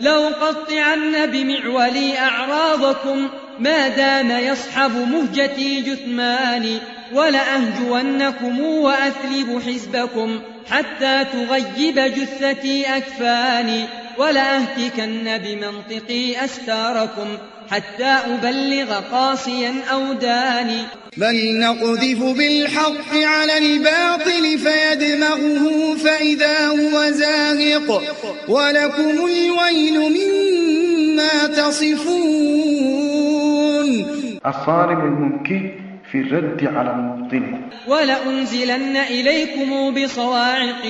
لأقطعن بمعولي أعراضكم ما دام يصحب مهجتي جثماني ولأهجونكم وأثلب حزبكم حتى تغيب جثتي أكفاني ولأهتكن بمنطقي أستاركم حتى أبلغ قاصيا أو داني. بل نقذف بالحق على الباطل فيدمغه فإذا هو زاهق. ولكم الويل مما تصفون. الصارم المنكي في الرد على المبطل. ولأنزلن إليكم بصواعق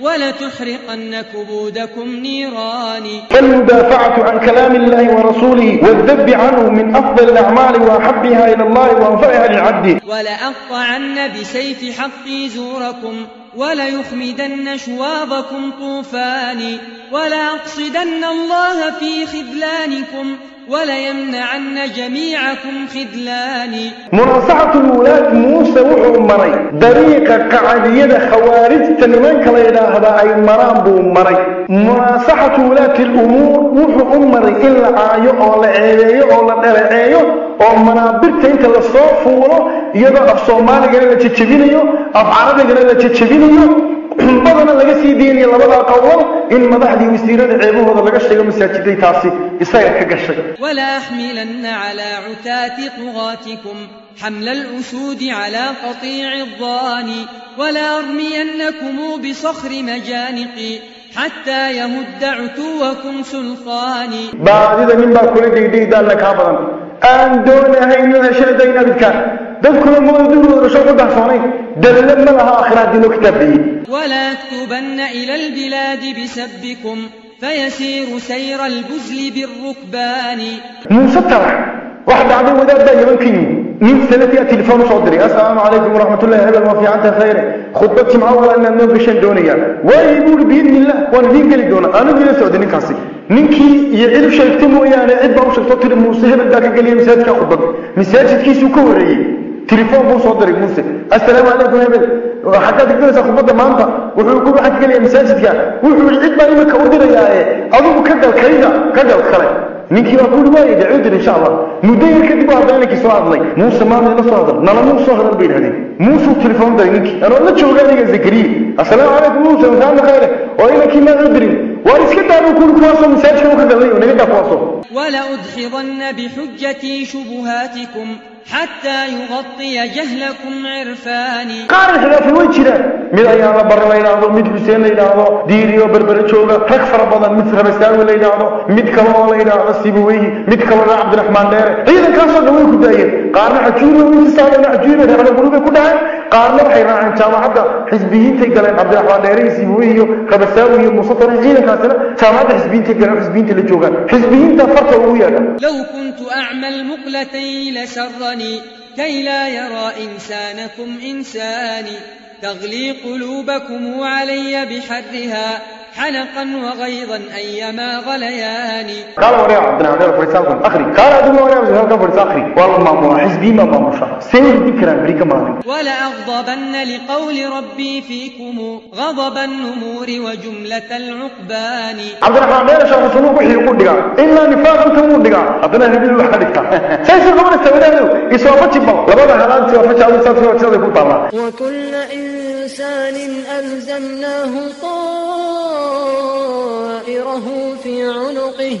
ولتحرقن كبودكم نيران. فالمدافعة عن كلام الله ورسوله والذب عنه من أفضل الأعمال وأحبها إلى الله وأنفعها للعبد. ولأقطعن بسيف حقي زوركم وليخمدن شواظكم طوفان. ولأقصدن الله في خذلانكم وليمنعن جميعكم خذلاني مناصحة الولاة موسى وحو مري. طريقة قعدية خوارج تنمان كلا إله أي مرام بو مري. مناصحة ولاة الأمور وحو مري. إلا آيو أو لعيو أو لعيو أو منابرت إنت لصوفوله يضع الصومالي قال لك تشبينيو أو عربي قال لك تشبينيو badana laga sii deynaya labada qowlan in madaxdii wasiirada ceebahooda laga sheego masaajiday taasi isaga ka gashay ولا أحملن على عتاة طغاتكم حمل الأسود على قطيع الضان ولا أرمينكم بصخر مجانقي حتى يمد عتوكم سلطاني بعد ذا من بكل دي دي لك عبرا أن دون هين نشدين بك. دكتور موجود رشوق بحصاني. دلل من لها آخر دي نكتبي ولا تكبن إلى البلاد بسبكم فيسير سير البزل بالركبان. مستر واحد عبي وذا بي diray assalaamu calaykum waraxmatullahi hebel waa fiicanta khayre khudbad jimco wala inaad noo gashaan doonaya waayay buuri biidnillah waan idiin geli doonaa anigu ila socday ninkaasi ninkii iyo cid sheegta mooyaane cid baa u sheegto tiri muuse hebel baa ka geliya masaajidka khudbad masaajidkiisuu ka wareeyey تليفون بو صدري موسى السلام عليكم بنت حتى تقدر خطبه مانتا وحو كل واحد قال لي مساجدك وحو العيد ما يمك ودر يا ادو كدل كيدا كدل خلي ninkii waa kuuri waayay dacuudir insha allah muddo yar waa habeenkii soo hadlay muuse maamay la soo hadal nala muu soo hadal bay yidhahdeen muusuu telefoon daray ninkii anoo la jooga aniga zakariye assalaamu calaykum muuse masaana khayre oo inankii maa cudirin waa iska daanu kuuri kuwaasoo masaajidka u ka galnay oo naga daa kuwaasoo ولأدحضن بحجتي شبهاتكم حتى يغطي جهلكم عرفاني قال هذا في وجهه. من أي أنا بر لا ينادو ميد حسين لا ينادو ديريو بربر جوغا حق فربضا مثل رمسان ولا ينادو ميد كلا ولا ينادو سيبوي ميد كلا عبد الرحمن دير اذا كان صدق وين كداير. قال راح تجيني وين تستاهل أنا اجيني أنا بقول لك كداير قال لا حيرا عن جامعه حزبيين تقلين عبد الرحمن دير سيبوي خبساوي وي مصطفى اذا كان جامعه حزبيين تقلين حزبيين تلجوغا. حزبيين تفرتوا ويانا. لو كنت اعمل مقلتين لشرني لسرني كي لا يرى إنسانكم إنساني تغلي قلوبكم علي بحرها. حنقا وغيظا أيما غلياني. قال وريا عبد الرحمن فريسان أخري. قال ادو وريا فريسان فريسان أخري. والله ما مو حزبي ما ما مشى سير ذكر أمريكا ما ولأغضبن لقول ربي فيكم غضب النمور وجملة العقبان. عبد الرحمن دير شيخ سلوك وحي يقول دغا إلا نفاق انت مو دغا ادنا نبي waxa dhigta sayso qabana sawidaadu isoo fajibba labada halaanti oo fajaadu saasi oo sida ku taala وكل إنسان ألزمناه طائره في عنقه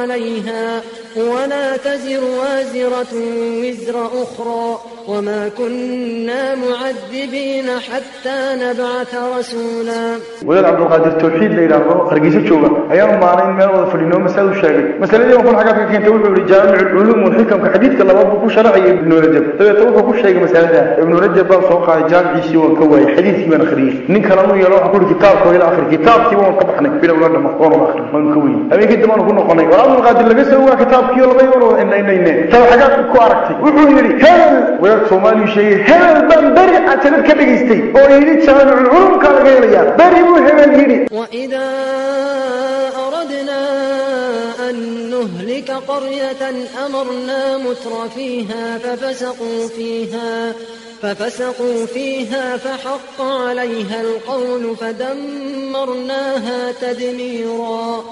عليها ولا تزر وازرة وزر أخرى وما كنا معذبين حتى نبعث رسولا. ويقول عبد القادر التوحيد ليلة أرقيس الشوبة أيام ما علينا مرة فلينو مسألة الشاقي. مسألة اليوم أقول حقافك كنت أقول برجال العلوم والحكم. كحديثك الله أبوكو شرعي ابن رجب. طيب أتوقع كل شيء مسألة. ابن رجب بقى صوقع جال عيسي وكوي حديثي من خريف نك هرمو يلوح أقول كِتَابُ وإلى آخر كِتَابِ وما قبحنك بلا ولا ما قبحنك وما قبحنك وما قبحنك وما قبحنك noqonay war abdulqaadir laga soo waa kitaabkii oo laba yoon wada indhaynayne taa xagaad ku aragtay wuxuu yidhi hebel wadaad soomaaliyu sheegay hebel baan beri cajalad ka dhegaystay oo yidhi jaamicul culumkaa laga helayaa beri buu hebel yidhi وإذا أردنا أن نهلك قرية أمرنا متر فيها ففسقوا فيها ففسقوا فيها فحق عليها القول فدمرناها تدميرا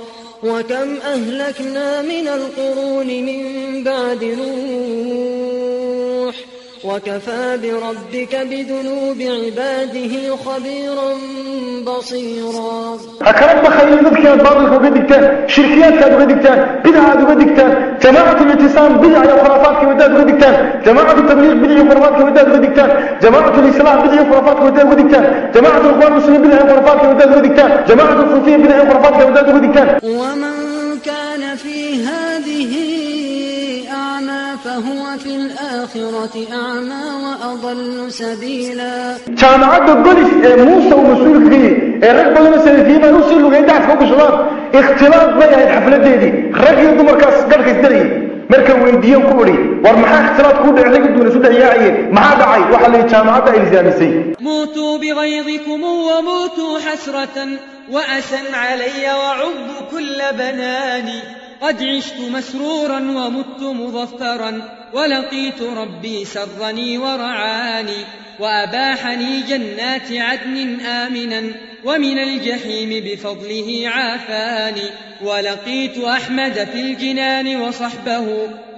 وكم أهلكنا من القرون من بعد نوح وكفى بربك بذنوب عباده خبيرا بصيرا. أكرم بخير ذلك الباطل فقدكت شركيات فقدكت بدعة فقدكت جماعة الاتصال بدعة وخرافات كمداد فقدكت جماعة التبليغ بدعة وخرافات كمداد فقدكت جماعة الإصلاح بدعة وخرافات كمداد فقدكت جماعة الأخوان المسلمين بدعة وخرافات كمداد فقدكت جماعة الصوفية بدعة وخرافات كمداد فقدكت ومن فهو في الآخرة أعمى وأضل سبيلا. كان عبد الدولي موسى ومسؤول كبير الرجل بدون سنتين نوصل له عندها فوق شباب اختلاط بين الحفلة دي رجل يدو مركز قلق الدري مركز ويندي وكوري ورمحا اختلاط كوري عليك الدولي سودة يا عيل ما هذا عيل وحل يتشان عبد الزيانسي موتوا بغيظكم وموتوا حسرة وأسا علي وعض كل بناني قد عشت مسرورا ومت مظفرا ولقيت ربي سرني ورعاني وأباحني جنات عدن آمنا ومن الجحيم بفضله عافاني ولقيت أحمد في الجنان وصحبه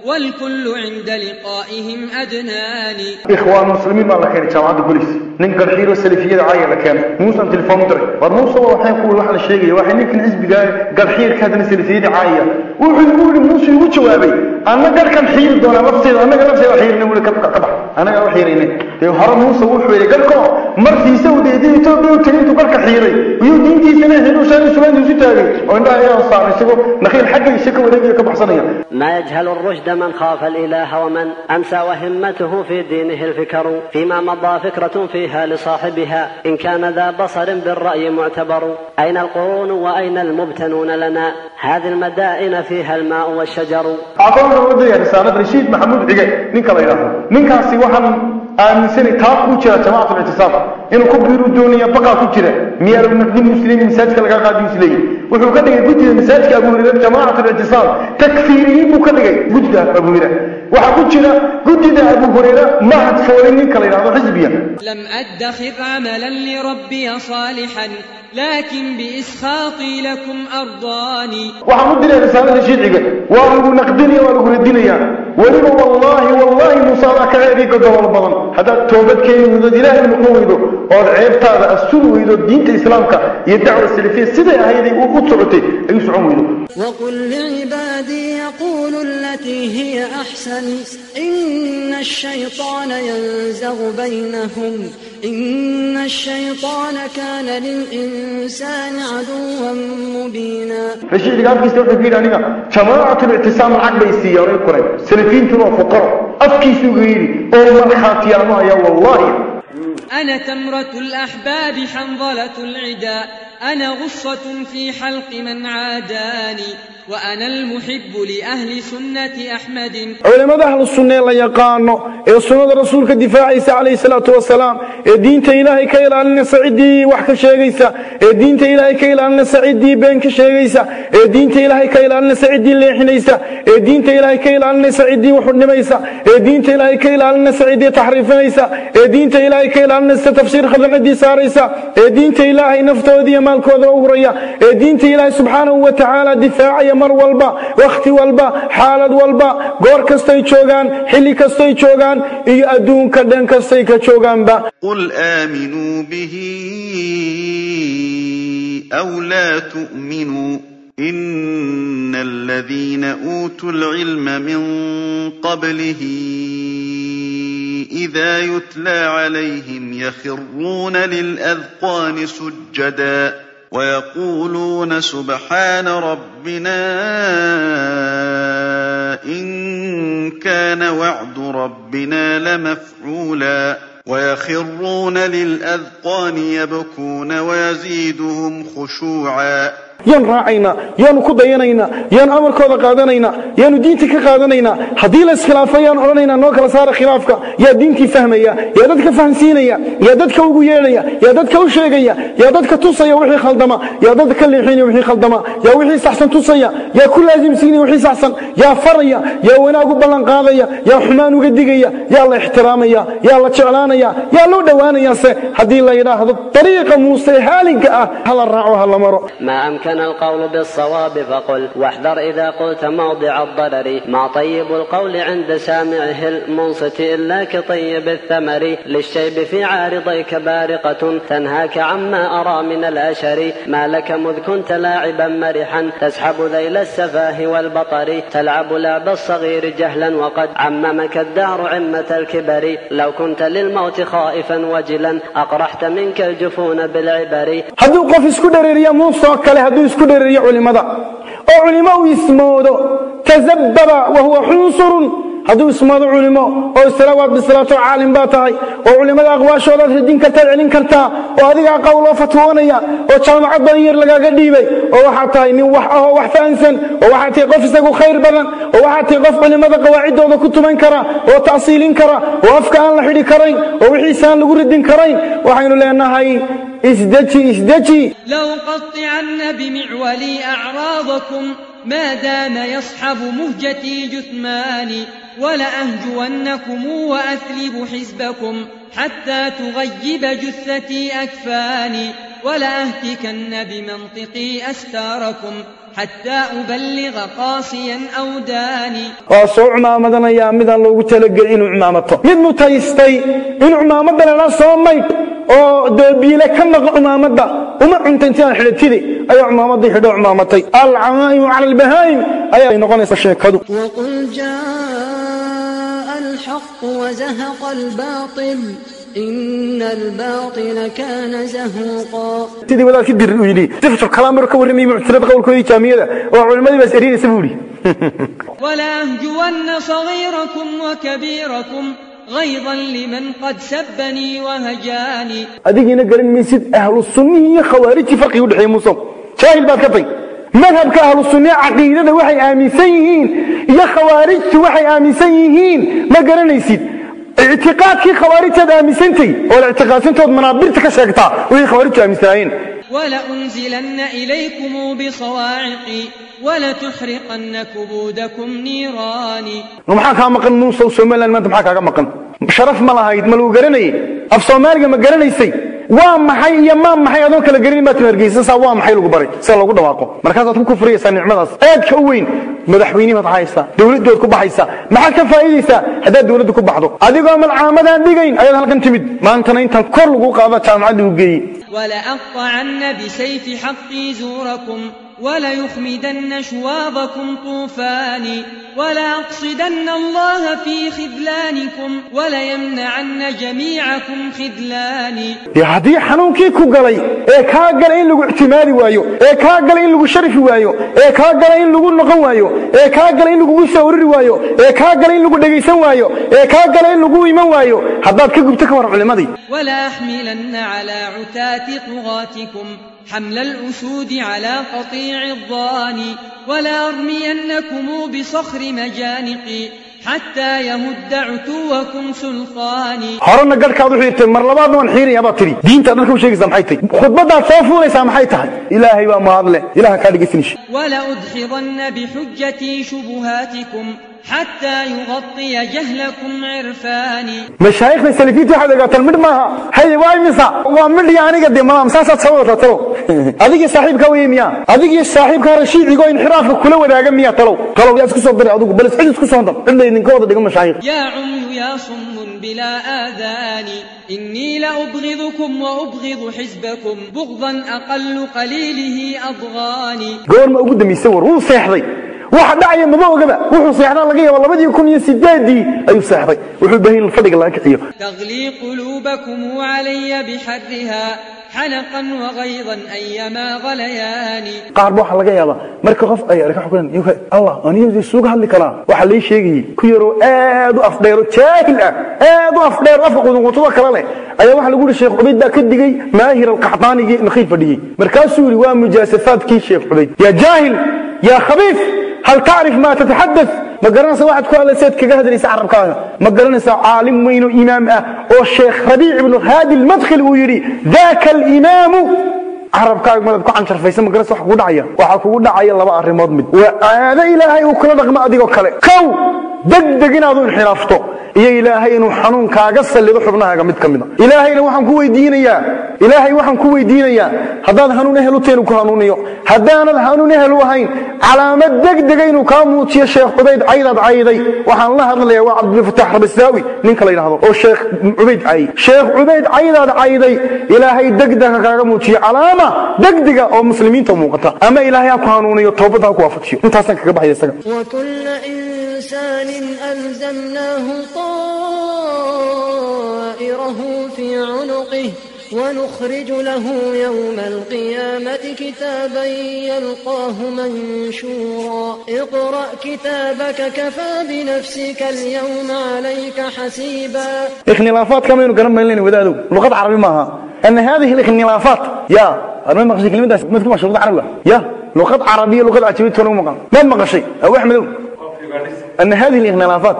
والكل عند لقائهم أدناني اخوان المسلمين ما لك انت عاد بوليس ننكر حيره السلفيه العايه لكان موسى انت الفندري ونوصل وحين يقول واحد الشيء واحد يمكن حزب قال قال حير كذا السلفيه العايه وحيقول موسى وجوابي أنا قال كان حيل دونا مرتي أنا قال مرتي وحيل نقول كتب كتب أنا قال وحيلني تيو هرم موسى وحيل قال كم مرتي سو دي دي تو بيو تين كحيلي ويو دين دي سنة هنو سنة سنة نسي وين رأي أصار يسقو نخيل حق يسقو ولا يكتب حصنيا ما يجهل الرشد من خاف الإله ومن أنسى وهمته في دينه الفكر فيما مضى فكرة فيها لصاحبها إن كان ذا بصر بالرأي معتبر أين القرون وأين المبتنون لنا هذه المدائن في فيها الماء والشجر. أقول رودي يا يعني رسالة رشيد محمود عجاي نينك الله يرحمه. نينك هسي أن سني تاكو جماعة الاعتصام. إنه كبير الدنيا بقى كو ميار من الدين المسلم من سجك لقى قادم سلي وشو كده يبدي أبو هريرة جماعة الاعتصام. تكفيري مو كده جدا أبو هريرة. وح كو كذا أبو هريرة ما حد فورين نينك الله حزبيا. لم أدخر عملا لربي صالحا. لكن بإسخاطي لكم أرضاني وحمدنا رسالة الشيطة وأرغو نقدني وأرغو ردني ولما والله والله مصارع كعيبي قدر والبضان هذا توبتك يمد إله من قوله والعيب تارى السلو إذا الدينة إسلامك. يدعو السلفية سيدة هذه وقصرتي أيس عمويله وقل لعبادي يقولوا التي هي أحسن. إن الشيطان ينزغ بينهم. إن الشيطان كان للإنسان للإنسان عدوا مبينا. فشيء اللي قال في سورة أنا يعني جماعة الاعتصام العقل السيارة القرآن سلفين ترى فقراء. أفكي سوغيري. أو مرحات يا يا والله. أنا تمرة الأحباب حنظلة العداء. أنا غصة في حلق من عاداني وأنا المحب لأهل سنة أحمد. علماء أهل السنة اللي يقال إيه السنة رسولك الدفاع إيسا عليه الصلاة والسلام. إيه دينة إلهي كيلا أن سعدي وحك شيريسا. إيه دينة إلهي كيلا أن سعدي بينك شيريسا. إيه دينة إلهي كيلا أن سعدي ليحنيسا. إيه دينة إلهي كيلا أن سعدي وحنميسا. إيه دينة إلهي كيلا أن سعدي تحريفنيسا إيه دينة إلهي كيلا أن ستفسير خلق الدي ساريسا. إيه دينة إلهي نفتو ديما إيمانكم أوريا. إيه دينت إله سبحانه وتعالى دفاعي مر والبا وقت والبا حال والبا. قرك استيجوعان حلك استيجوعان يأدون كدن كستيك استيجوعان با. قل آمنوا به أو لا تؤمنوا. إن الذين أوتوا العلم من قبله إذا يتلى عليهم يخرون للأذقان سجدا ويقولون سبحان ربنا إن كان وعد ربنا لمفعولا ويخرون للأذقان يبكون ويزيدهم خشوعا yaan raacaynaa yaanu ku dayanaynaa yaanu amarkooda qaadanaynaa yaanu diinta ka qaadanaynaa haddii la iskhilaafo yaan odhanaynaa noo kala saara khilaafka. Yaa diintii fahmaya yaa dadka fahamsiinaya yaa dadka ugu yeedhaya yaa dadka u sheegaya yaa dadka tusaya wixii khaldama yaa dadka ka leexinaya wixii khaldama yaa wixii saxsan tusaya yaa ku laasimsiinaya wixii saxsan yaa faraya yaa wanaag ballan qaadaya yaa xumaan uga digaya yaa la ixtiraamaya yaa la jeclaanaya yaa loo dhowaanaya se haddii la yidhaahdo dariiqa muuse haalinka ah hala raaco ha maro أمكن القول بالصواب فقل واحذر إذا قلت موضع الضرر. ما طيب القول عند سامعه المنصت إلا كطيب الثمر. للشيب في عارضيك بارقة تنهاك عما أرى من الأشر. ما لك مذ كنت لاعبا مرحا تسحب ذيل السفاه والبطر. تلعب لعب الصغير جهلا وقد عممك الدهر عمة الكبر. لو كنت للموت خائفا وجلا أقرحت منك الجفون بالعبر. hadduu qof isku dhereeriya muusoo kale hadduu isku dhereeriyo culimmada oo culimo uu ismoodo tazabbaba wa huwa xunsurun. Hadduu ismoodo culimo oo isla waad bislaato caalim baa tahay. Oo culimmada aqwaashoodaad radin kartaad celin kartaa oo adigaa qowloo fatwoonaya oo jaamacad badan yar lagaaga dhiibay oo waxaad tahay nin wax ahoo wax fahansan oo waxaad tahay qof isagu khayr badan oo waxaad tahay qof culimmada qawaaciddooda ku tuman kara oo ta'siilin kara oo afka aan la xidhi karayn oo wixiisa aan lagu radin karayn. Waxaynu leenahay isdeji isdeji لأقطعن بمعولي أعراضكم ما دام يصحب مهجتي جثماني ولأهجونكم وأثلب حزبكم حتى تغيب جثتي أكفاني ولأهتكن بمنطقي أستاركم حتى أبلغ قاسيا أو داني. أصو عمامة يا مدى الله تلقى إن عمامة. من متيستي إن عمامة لنا صوميك أو دبيلة كم عمامة وما أنت أنت أنا حلتي أي عمامة دي حدو عمامتي. العمايم على البهايم. أي نغني فشيك هذا وقل جاء الحق وزهق الباطل. إن الباطل كان زهوقا wadaadkii dir uu yidhi sifatu kalaamir ka warramayay muctasilada qowlkoodii jaamiyada oo culimmadii baas erinaysa buu yidhi ولأهجون صغيركم وكبيركم غيظا لمن قد سبني وهجاني maysid ahlu sunnihii iyo khawaarijtii farqiga udhexeeya muusow jaahil baad ka tay madhabka ahlu sunniya caqiidada waxay aaminsan yihiin iyo khawaarijtu waxay aaminsan yihiin ma garanaysid ictiqaadkii khawaarijtaad aaminsantay oo la ictiqaadsantood manaabirta ka sheegtaa wixii khawaarijtu aaminsanaayeen ولأنزلن إليكم بصواعق ولتحرقن كبودكم نيراني maxaa kaa maqan muusow somaliland maanta maxaa kaaga maqan sharaf ma lahayd ma lagu garanayay af soomaaliga ma garanaysay waa maxay iyo maa maxay? Adoon kala garanin baad hargeysa saa waa maxay lagu baray? Sida lagu dhawaaqo. Markaasaad ku kufriyaysaa nicmadaas. Aadka u weyn madaxweyne baad haysaa dowladdood ku baxaysaa. Maxaad ka faa'iidaysaa? Haddaad dowladda ku baxdo. Adigoo malcaamadaan dhigayn ayaad halkan timid. Maantana intaan kor lagu qaado jaamacadda u geeyey وليخمدن شواظكم طوفاني ولأقصدن الله في خذلانكم وليمنعن جميعكم خذلاني ee galay in lagu ictimaadi waayo ee kaa galay in lagu sharifi waayo ee kaa galay in lagu noqon waayo ee kaa galay in lagugu soo ururi waayo ee kaa galay in lagu dhegaysan waayo ee kaa galay in lagu iman waayo haddaad ka gubto ka waran culimmadii ولا أحملن على عتاة طغاتكم حمل الأسود على قطيع الضاني ولا أرمينكم بصخر مجانق حتى يمد عتوكم سلطاني هارونا قال كاضو حيرتين مر لبعض من حيري يا باتري. دين تأدركم شيء سامحيتي خطبة صوفو يا سامحيتي إلهي وما أضلي إلهي كالي قسنش. ولأدحضن بحجتي شبهاتكم. حتى يغطي جهلكم عرفاني waxaad ogaataan midh maaha haye waa imisa waa midh iyo aniga dee madaam saasaad soo wadataa talow adigii saaxiibkaa weye miyaa adigii saaxiibkaa rashiicigo inxiraafka kula wadaaga miyaa talow talow yaa isku soo diray adigu bal cid isku soo dar cid laydinka wada dhigo mashaayikh يا عمي يا صم بلا آذان إني لأبغضكم وأبغض حزبكم بغضا أقل قليله أضغاني goorma ugu dambaysa war wuu seexday waxa dhacaya maba ogaba wuxuu seexdaa laga yaaba labadii kun iyo sideedii ayuu seexday wuxuu baahan in fadhiga laga kiciyo حنقا وغيظا أيما غلياني قهر بوح الله يابا مركو قف أي ركو حكولان يوكا الله أنا يمزي سوق هذا الكلام وحلي شيقي كيرو آدو أفضيرو تاكل آدو أفضيرو أفقو نغطوة كلامة أي واحد يقول الشيخ عبيد ذا كد جي ماهر القحطاني جي نخيل فديه مركز سوري ومجاسفات كي الشيخ عبيد يا جاهل يا خبيث هل تعرف ما تتحدث ma garanaysa waxaad ku hadlayseed kaga hadlaysa carabkaaga? Ma garanaysaa caalim weyn oo imaam ah oo sheekh rabiic ibnu haadi almadkhil uu yidhi daaka alimaamu carabkaaga madaad ku canjarfaysa ma garanaysa waxa kugu dhacaya? Waxaa kugu dhacaya laba arrimood mid. Waa caado ilaahay uu kula dhaqmo adigoo kale. Qow degdeg inaad u inxilaafto iyo ilaahay inuu xanuun kaaga sallido xubnahaaga mid ka mid a ilaahayna waxaan ku weydiinayaa ilaahay waxaan ku weydiinayaa haddaad hanuun ehel u tahay inuu ku hanuuniyo haddaanad hanuun ehel u ahayn calaamad degdega inuu kaa muujiyo sheekh cubayd caydaad cayday waxaan la hadlayaa waa cabdilfataax rabisaawi ninka la yidhahdo oo sheekh cubayd cayay sheekh cubayd caydaad cayday ilaahay degdega kaaga muujiyo calaama degdega oo muslimiinta muuqata ama ilaahay ha ku hanuuniyo toobadda ha ku waafajiyo intaasaan kaga baxaya isaga وكل إنسان ألزمناه طائره في عنقه ونخرج له يوم القيامة كتابا يلقاه منشورا. اقرأ كتابك كفى بنفسك اليوم عليك حسيبا. اخنلافات كما ينو قرن بين ودادو لغة عربي معها أن هذه الاخنلافات يا أنا ما قصدي كلمة ده ما تكون شروط عربية. يا لغة عربية لغة عجمية تكون مقام. ما ما قصدي أو أحمد أن هذه الاخنلافات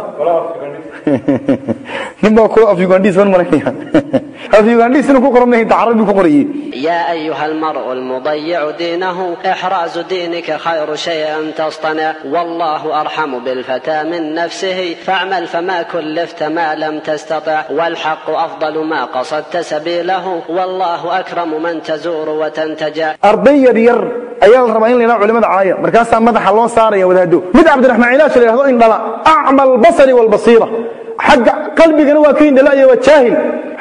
نبغى كل أفيغانديس من مريها أفيغانديس إنه كوكرم نه أنت عربي كوكري يا أيها المرء المضيع دينه إحراز دينك خير شيء أن تصطنع. والله أرحم بالفتى من نفسه. فاعمل فما كلفت ما لم تستطع. والحق أفضل ما قصدت سبيله. والله أكرم من تزور وتنتجع. yar yar ayaa la rabaa in yidhaha culimada caaya markaasaa madaxa loo saaraya wadaado mid cabdiraxmaan cilaash la yidhahdo indhala acma albasari waalbasiira xagga qalbigana waa ka indhala iyo waa jaahil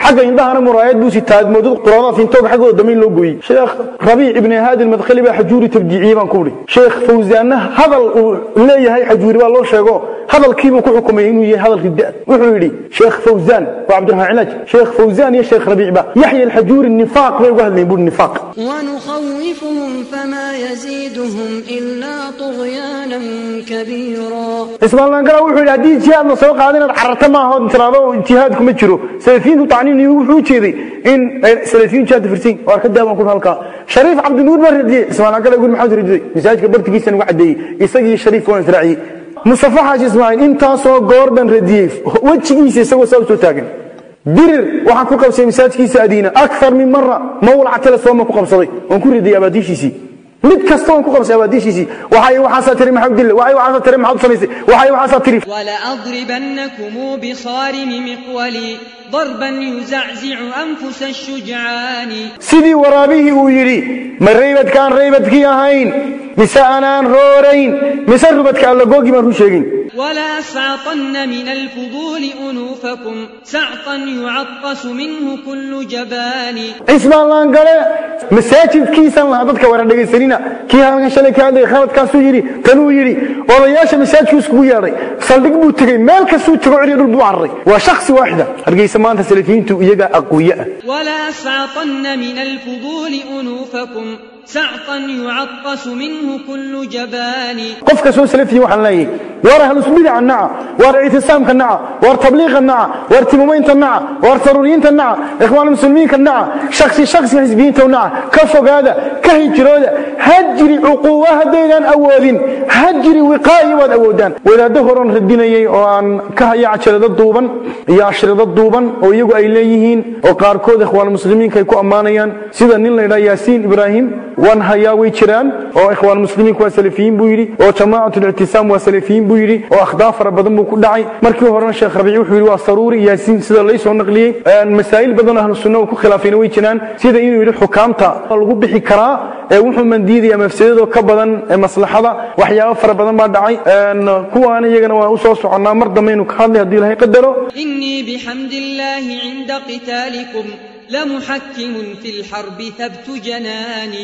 xagga indhahana muraayad buu sitaa moodad quraanada fintooga xaggooda damayn loo gooyey sheekh rabiic ibni haadi almadkhali baa xajuuri tabdiiciyey baan ku udhi sheekh fawsaanna hadal uu leeyahay xajuuri baa loo sheego hadalkiibuu ku xukumay inuu yahay hadal ridda wuxuu yidhi sheekh fawsaan waa cabdiraxmaan cilaaj sheekh fawsaan iyo sheekh rabiic ba yaxya alxajuuri nifaaq bay uga hadlayeen buuri nifaaq ونخوفهم فما يزيدهم إلا طغيانا كبيرا ismaalaan gala wuxuu yidhi haddii jihaad la soo qaado maaho tilaabo jihaadkuma jiro. Salafiyiintu tacniin wuxuu ujeeday in eh, salafiyiin jihaad firsin. Oo arkada baan ku halka. Shariif cabdi nuur baa radiyay ismaalaan kale guud maxamed radiyay misaajka bartigiisa lagu cadeeyay isagii shariif waan israaciyay mustafa xaaji ismaaciil intaasoo goor baan radiyay wejigiisa isagoo saa u soo taagan. Birir waxaan ku qabsaday misaajkiisa adiina. Akar min mara mawlacatale sooma ku qabsaday. Waan ku radiyay abaatiishiisii mid kasta waan ku qabsaday abaadiishiisii waxay waxaasaa tiri maxamed dille waxay waxaasaa tiri maxamed samaysay waxay waxaasaa tiri ولأضربنكم بصارم مقولي ضربا يزعزع أنفس الشجعان sidii waraabihii uu yidhi ma raybadkaan raybadkii ahayn mise anaan roorayn mise rubadka allagoogi baan ru sheegin ولأسعطن من الفضول أنوفكم سعطا يعطس منه كل جبان laangale masaajidkiisan lahaa dadka wara dhegaysanina kii halkan shalay ka hadlayay khaladkaasuu yidhi kanuu yidhi odayaasha masaajidku iskugu yeedhay saldhig buu tegey meel kastuu tego ciriyo dhul buu cararay waa shaksi waaxida hargeysa من الفضول أنوفكم. سعطا يعطس منه كل جبان. قفك سوسلتي وحن لي؟ وار أهل سميد عنا وار اعتصام كنا وار تبليغ كنا وار تمومين تنا وار ترورين تنا إخوان المسلمين كنا شخصي شخصي حزبين تنا كفو قادة كهي جرودة هجري عقوة هدينان اوالين هجري وقائي واد اوالين وإذا دهرون ردين اي اوان كهي عشر ذات دوبا يا عشر ذات دوبا ويقو ايليهين وقاركود إخوان المسلمين كيكو أمانيان. سيدا نيلا إلى ياسين إبراهيم waan hayaa way jiraan oo ikhwaan muslimiinku waa salafiyiin buu yidhi oo jamaacatul ictisaam waa salafiyiin buu yidhi oo akhdaaf fara badan buu ku dhacay markii horena sheekh rabiic wuxuu yidhi waa saruuri yaasiin sida lay soo naqliyey masaa'il badan oo ahlu sunna uu ku khilaafayna way jiraan sida inuu yidhi xukaamta lagu bixi karaa ee wuxuu mandiidaya mafsadadoo ka badan ee maslaxada waxyaabo fara badan baa dhacay kuwaana iyagana waa u soo soconnaa mar dambe inuu ka hadlay haddii ilaahay qadaro إني بحمد الله عند قتالكم لمحكم في الحرب ثبت جناني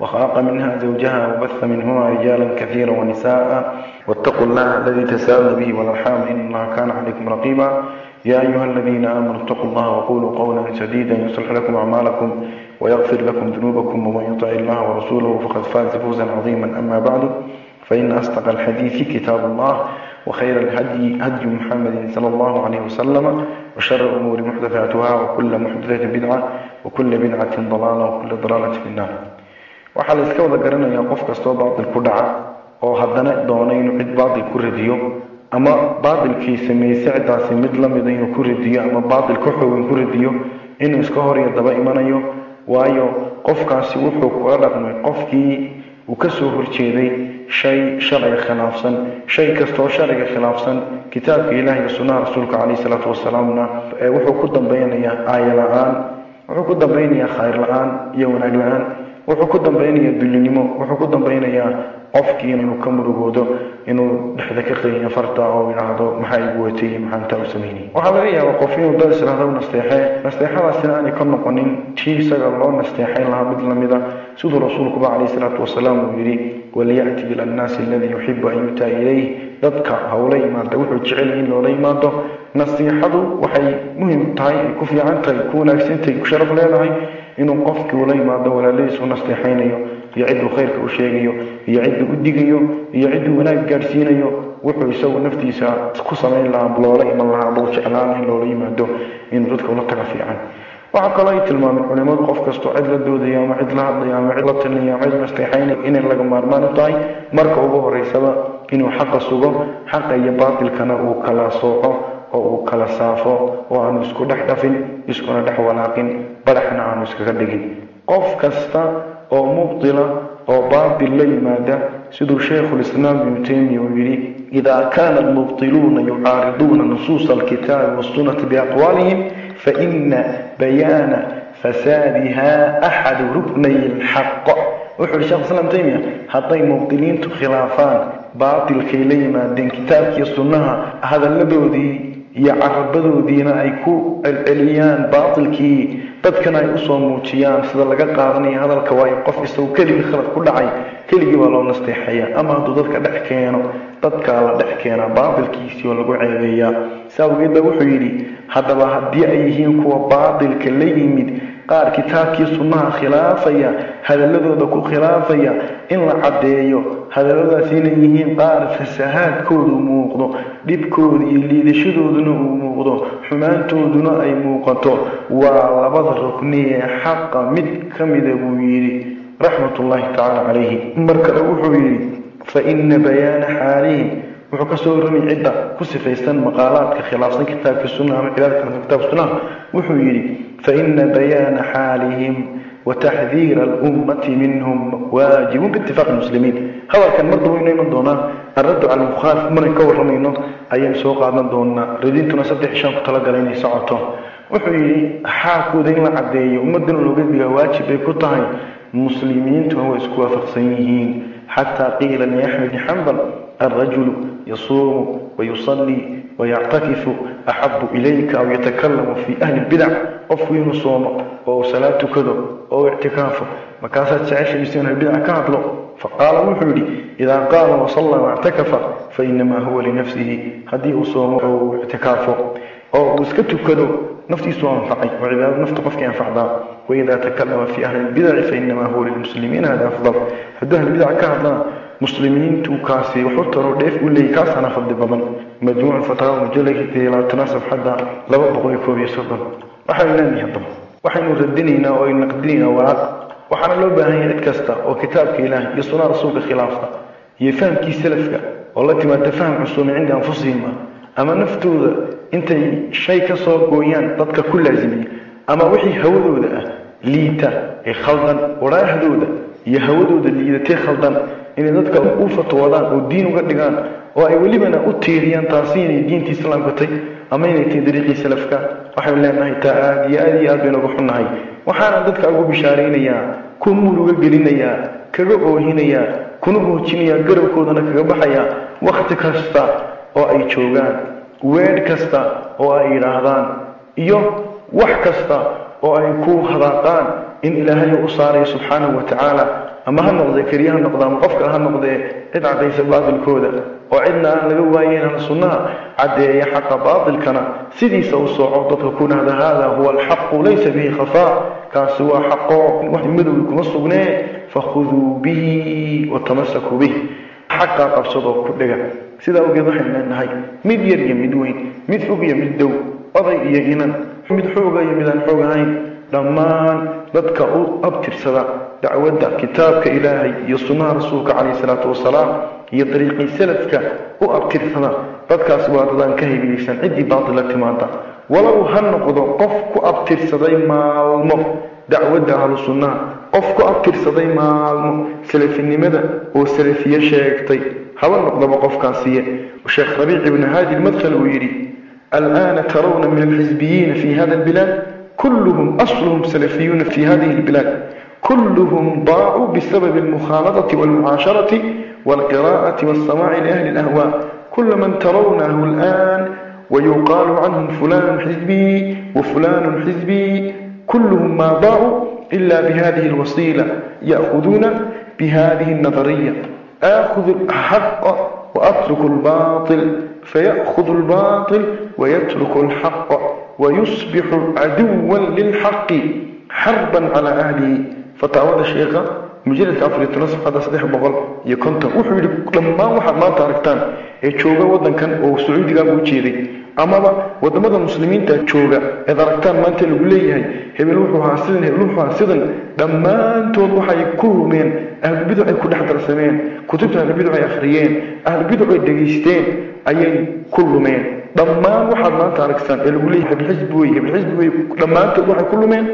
وخلق منها زوجها وبث منهما رجالا كثيرا ونساء. واتقوا الله الذي تساءل به والأرحام إن الله كان عليكم رقيبا. يا أيها الذين آمنوا اتقوا الله وقولوا قولا سديدا يصلح لكم أعمالكم ويغفر لكم ذنوبكم ومن يطع الله ورسوله فقد فاز فوزا عظيما. أما بعد فإن أصدق الحديث كتاب الله وخير الهدي هدي محمد صلى الله عليه وسلم وشر الأمور محدثاتها وكل محدثة بدعة وكل بدعة ضلالة وكل ضلالة في النار. Waxaa la iska wada garanayaa qof kastoo baatil ku dhaca oo haddana doona inuu cid baatil ku radiyo ama baatilkii sameeyey ciddaasi mid la mida inuu ku radiyo ama baatil ka xoogan ku radiyo inuu iska hor iyo daba imanayo waayo qofkaasi wuxuu kula dhaqmay qofkii uu ka soo horjeeday shay sharciga khilaafsan shay kastoo sharciga khilaafsan kitaabka ilaah iyo sunnaha rasuulka calayhi salaatu wasalaamna wuxuu ku dambeynayaa aaya la-aan wuxuu ku dambeynayaa khayr la-aan iyo wanaag la-aan wuxuu ku dambeynayaa dullinimo wuxuu ku dambeynayaa qofkiina inuu ka murugoodo inuu dhexda ka qeeyo farta oo yidhaahdo maxaa igu watay maxaan taa u sameynay waxaa laga yaabaa qof inuu dad israahdo nasteexee nasteexadaasina aanay ka noqonin tii isaga loo nasteexayn lahaa mid lamida siduu rasuulkuba calayhi salaatu wasalaam uu yidhi waliya'ti ila annaasi aladii yuxibu an yutaa ilayh dadka hawla yimaada wuxuu jecel in loola yimaado nasiixadu waxay muhim tahay ay ku fiican tahay ku wanaagsantahay ku sharaf leedahay inuu qofkii ula yimaado walaaladiis u nasteexaynayo iyo cidduu khayrka u sheegayo iyo cidduu u digayo iyo cidduu wanaag gaadhsiinayo wuxuu isagu naftiisa ku samayn lahaa loola iman lahaa buu jeclaan in loola yimaado inuu dadka ula taga fiican. Waxaa kaloo ay tilmaameen culimadu qof kastoo cid la doodaya ama cid la hadlaya ama cid la talinaya ama cid nasteexaynaya inay laga maarmaan u tahay marka ugu horeysaba inuu xaqa sugo xaqa iyo baatilkana uu kala sooco oo uu kala saafo oo aanu isku dhex dhafin iskuna dhex walaaqin badaxna aanu iskaga dhigin qof kasta oo mubtila oo baatil la yimaada siduu shaykhulislaam ibnu taymiya uu yidhi idaa kaana almubtiluuna yucaariduuna nusuusa alkitaabi wasunati biaqwaalihim faina bayaana fasaadiha axadu ruknay lxaq wuxuu yihi shekh islam taymiya hadday mubtiliintu khilaafaan baatilkay la yimaadeen kitaabkiiyo sunnaha hadalladoodii baatilkii dadkana ay usoo muujiyaan sida laga qaadanayo hadalka waayo qof isagu keligii khalad ku dhacay keligii baa loo nasteexaya ama hadduu dadka dhex keeno dadkaa la dhex keenaa baatilkiisii oo lagu ceebeeyaa si awgeed ba wuxuu yidhi haddaba haddii ay yihiin kuwa baatilka la yimid qaar kitaabkii sunnaha khilaafaya hadaladooda ku khilaafaya in la caddeeyo hadalladaas inay yihiin qaar fasahaadkoodu muuqdo dhibkooda iyo liidashadooduna uu muuqdo xumaantooduna ay muuqato waa labada rukni ee xaqa mid ka mida buu yidhi raxmat ullaahi tacaala calayhi mar kale wuxuu yidhi fa ina bayaana xaalihim wuxuu ka soo warramay cidda ku sifaysan maqaalaadka khilaafsan kitaabka sunnaha ama cibaadka khilaafsan sunnaha wuxuu yidhi faina bayaana xaalihim وتحذير الأمة منهم واجب باتفاق المسلمين هذا كان مرضو إنه من دونا الرد على المخالف من يكور رمينه أيام سوق عدنا دونا ردين تنصدح شان قتلق لين ساعته وحوي حاكو دين عدي ومدن الوجد بها واجب يكتهي مسلمين هو اسكوا فقسيين حتى قيل أن أحمد بن حنبل الرجل يصوم ويصلي ويعتكف أحب إليك أو يتكلم في أهل البدع. قفوين صوم أو صلاة كذا أو اعتكاف مكاسات تعيش بسنة البدع كابلو فقال وحولي إذا قال وصلى واعتكف فإنما هو لنفسه هدي صوم أو اعتكاف أو اسكت كذا نفتي سوى فقي وعباد نفط قفك ينفع ذا وإذا تكلم في أهل البدع فإنما هو للمسلمين هذا أفضل. أهل البدع كهذا مسلمين تو كاسي وحطروا ديف ولي كاس أنا فضل بابن مجموع الفتاوى مجلد تيلا تناسب حدا. لا بقوي كوبي صدر وحنا نامي هضم وحنا ردينينا أو نقدينا وراق وحنا لو باهي كاستا أو كتاب يصنع رسول خلافة. يفهم كي سلفك. والله ما تفهم عصومي عند أنفسهم. أما نفتو انت شيء كسر قويان. ضدك كل لازمي أما وحي هودو ليتا. خلطا ورايح دودا يهودو ليتا خلطا inay dadka u fatwoodaan oo diin uga dhigaan oo ay welibana u tiiriyaan taasi inay diinta islaamka tay ama inay tahay dariiqii salafka waxaynu leenahay taa aada iyo aada iyo aad baynu uga xunnahay waxaana dadka ugu bishaaraynayaa ku muruga gelinayaa kaga oohinayaa kuna hoojinayaa garabkoodana kaga baxayaa wakhti kasta oo ay joogaan weedh kasta oo ay yidhaahdaan iyo wax kasta oo ay ku hadaaqaan in ilaahay u saarayo subxaanahu wa tacaala ama ha noqdee keliya ha noqda ama qof kale ha noqdee cid caddaysa baatilkooda oo cidna aan laga waayeyn ahlu sunnaha caddeeya xaqa baatilkana sidiisa u sooco dadka ku dhahda hada huwa alxaqu laysa bihi khafaa kaasi waa xaqo wax madowgi kuma sugnee fakhuduu bihi watamasakuu bih xaqaa qabsadoo ku dhega sidaa awgeed waxaynu leenahay mid yar iyo mid weyn mid fog iyo mid dow oday iyo inan mid xooga iyo mid aan xoog ahayn dhammaan dadka u abtirsada دعوة كتابك إلهي يسنه رسولك عليه الصلاة والسلام. هي طريق سلفك. أو ابكرتنا بودكاست بعد الله ان كهي عدي باطلة كمانتا ولو هن قضو قفكو أبكر سدي ما المف دعوة أهل السنة. قفكو أبكر سدي ما المف سلفي النمدة وسلفي الشيكتي هل نقضب قفكا سيئ وشيخ ربيع بن هادي المدخل ويري. الآن ترون من الحزبيين في هذا البلاد كلهم أصلهم سلفيون في هذه البلاد. كلهم ضاعوا بسبب المخالطة والمعاشرة والقراءة والسماع لأهل الأهواء. كل من ترونه الآن ويقال عنهم فلان حزبي وفلان حزبي كلهم ما ضاعوا إلا بهذه الوسيلة يأخذون بهذه النظرية. آخذ الحق وأترك الباطل فيأخذ الباطل ويترك الحق ويصبح عدوا للحق حربا على أهله. فتعود الشيخ مجلد أفريقيا نصف هذا صديح بغل يكنت وحولي لما واحد ما تاركتان يتشوغا ودن كان أو سعودي قابو تشيري أما ودمada muslimiinta jooga ee aragtaan maanta lagu leeyahay hebel wuxuu haasidin hebel wuxuu haasidin dhammaantood waxay ku rumeen ahlubidc ay ku dhex darsameen kutubta ahlubidc ay akhriyeen ahlubidc ay dhegaysteen ayay ku lumeen dhammaan waxaad maanta aragsaan ee lagu leeyahay hebel xisbi wey hebel xisbi wey dhammaantood waxay ku lumeen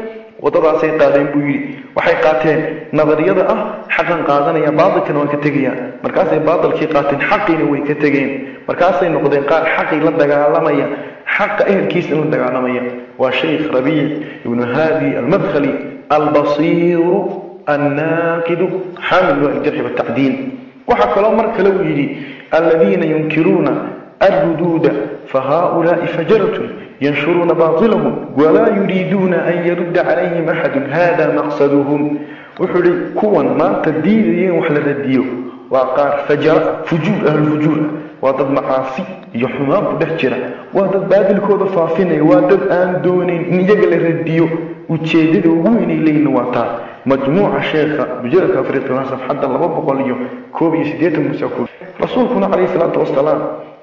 waddadaasay qaadeen buu yidhi waxay qaateen nadariyada ah xaqan qaadanaya baatilkana waan ka tegayaan markaasay baatilkii qaateen xaqiina way ka tegeen markaasay noqdeen qaar xaqii la dagaalamaya xaqa ehelkiisa la dagaalamaya waa shaykh rabiic ibnu haadi almadkhali albasiiru annaaqidu xaamilu aljarxi waltacdiil waxaa kaloo mar kale uu yidhi aladiina yunkiruuna الردود فهؤلاء فجرة ينشرون باطلهم ولا يريدون أن يرد عليهم أحد. هذا مقصدهم. وحلي كون ما تدين وحل رديو وقال فجر فجور أهل الفجور وضد معاصي يحمام بحجرة. وضد بادل كود فافين وضد آن دونين نيجل رديو وتشيدد وين إليه نواتا مجموعة شيخة بجرة أفريقيا حد الله بقول اليوم. كوبي سيدية المساكون رسولكم عليه الصلاة والسلام.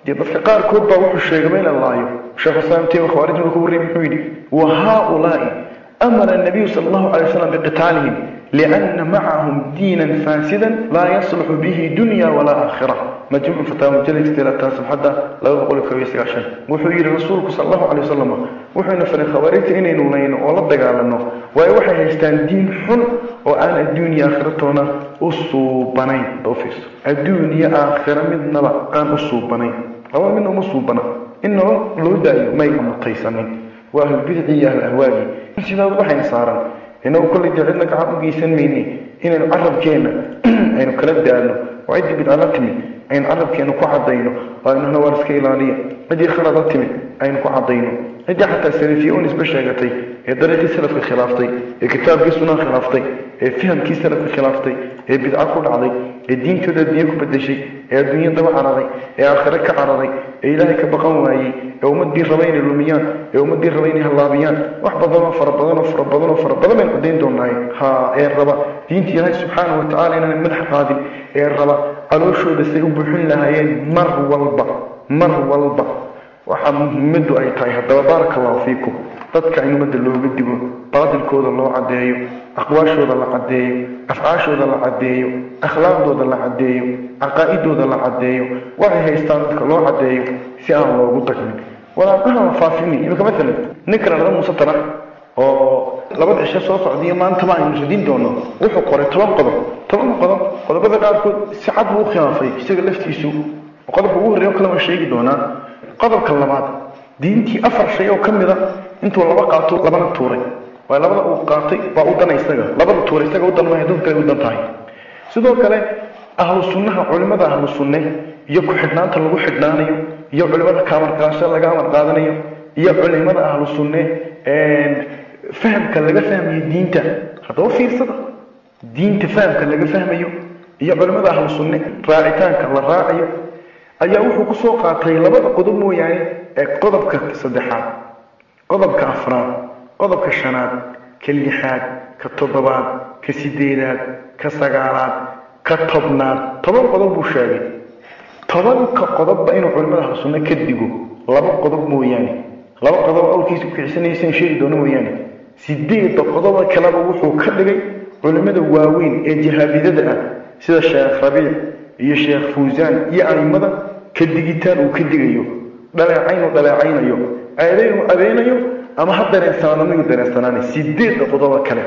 يبقى كوبا وحو شيغمين الله. شيخ الإسلام تيم خوارج بن وهؤلاء أمر النبي صلى الله عليه وسلم بقتالهم لأن معهم دينا فاسدا لا يصلح به دنيا ولا آخرة. مجمع فتاوى مجلد كثيرة تاسم حتى لا يقول لك ويسك عشان وحو صلى الله عليه وسلم. وحو نفن خواريت إني نولين ولد قال لنا وحو يستان دين حن وآن الدنيا آخرتنا أصوبانين بوفيس الدنيا آخرة من نبا أصوبانين هو منه مصوبنا إنه لو دعي ما يكون قيسانين وأهل البدع يا أهل أهواج كل شيء هذا وحي صار إنه كل جعلنا كعب قيسان ميني إن العرب جينا إنه كل دعنا وعدي بالعلاقني أين عرب كأنه كعضينه وأنه هو ورث كيلانية. هذه خلاصتني أين كعضينه هذه حتى سلفي أونس بشاقتي. هدرتي سلف خلافتي الكتاب كسونا خلافتي فهم كيس سلف خلافتي هبيت أقول علي الدين كذا الدنيا كبدشي الدنيا دبع عرضي آخرك عرضي إلهي كبقوا معي يوم الدين ربين اللوميان يوم الدين ربين هلابيان وحبضنا فربضنا فربضنا فربضنا من قدين دوناي ها إيه الربا؟ دين تيهاي سبحانه وتعالى إنا من ملحق هذه إيه الربا؟ قالوا شو بس يبحون لها مر والبا مر والبا وحمد أي طيها بارك الله فيكم. Dadka in ummadda looga digo baatilkooda loo caddeeyo aqwaashooda la caddeeyo afcaashooda la caddeeyo akhlaaqdooda la caddeeyo caqaa'idooda la caddeeyo waxay haystaan dadka loo caddeeyo si aan loogu dagmin walaaqaha la faafini imika maalan ninka la dhada muuse tarax oo labada cisho soo socdiyo maantaba aynu radin doono wuxuu qoray toban qodob toban qodob qodobada qaarkood si cad buu u khilaafay isaga laftiisu qodobka ugu horreeya waan sheegi doonaa qodobka labaad diintii afar shay oo ka mid a intuu laba qaato labana tuuray waayo labada uu qaatay waa u dana isaga labada tuuray isaga u dan maayo dad kale u dan tahay sidoo kale ahlu sunnaha culimada ahlu sunne iyo ku-xidhnaanta lagu xidhnaanayo iyo culimada kaamarqaasho laga amar qaadanayo iyo culimada ahlu sunne fahamka laga fahmayo diinta haddaba fiirsada diinta fahamka laga fahmayo iyo culimada ahlu sunne raacitaanka la raacayo ayaa wuxuu ku soo qaatay labada qodob mooyaane ee qodobka saddexaad qodobka afraad qodobka shanaad ka lixaad ka toddobaad ka sideedaad ka sagaalaad ka tobnaad. Toban qodob buu sheegay. Tobanka qodobba inuu culimada ahlu ka digo laba qodob mooyaane. Laba qodob awrkiisa ku xisanaysaan sheegi doono mooyaane. Sideedda qodoba kaleba wuxuu ka dhigay culimmada waaweyn ee jahaabidada ah sida sheekh rabiic iyo sheekh fuusaan iyo aimada ka digitaan uu ka digayo dhaleecayn uu dhaleecaynayo ceedayn uu abeenayo ama ha dareensanaano mayuu dareensanaanay sideedda qodoba kale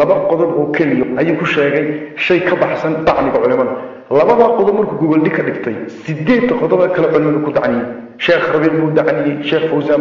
laba qodob oo keliya ayuu ku sheegay shay ka baxsan dacniga culimada labadaa qodob markuu gogoldhi ka dhigtay sideedda qodoba kale culimadu ku dacniyey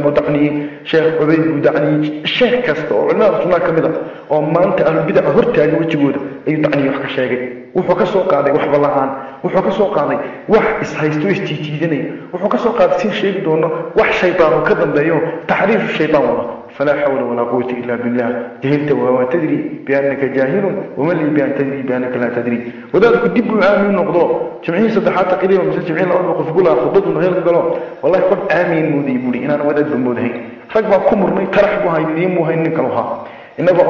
buu dacniyey sheekh cubayd buu dacniyey sheekh kasta oo culimada sunnaa ka mid a oo maanta ahlubidaca hortaaga wejigooda ayuu dacniyey wax ka sheegay wuxuu ka soo qaaday waxba la-aan wuxuu ka soo qaaday wax ishaysto istiitiidanaya wuxuu ka soo qaaday sin sheegi doono wax shaydaan oo ka dambeeyo taxriifu shaydaan wada فلا حول ولا قوة إلا بالله جهلت وما تدري بأنك جاهل ومن لي بأن تدري بأنك لا تدري وذلك دب آمين نقضاء جمعين صدحات قريبا مثل جمعين الأرض وقف قولها خطط من غير والله قد آمين مذي بولي إن أنا ودد بمودهين رقبا كمرني ترحبها يديمها إنك لها إنما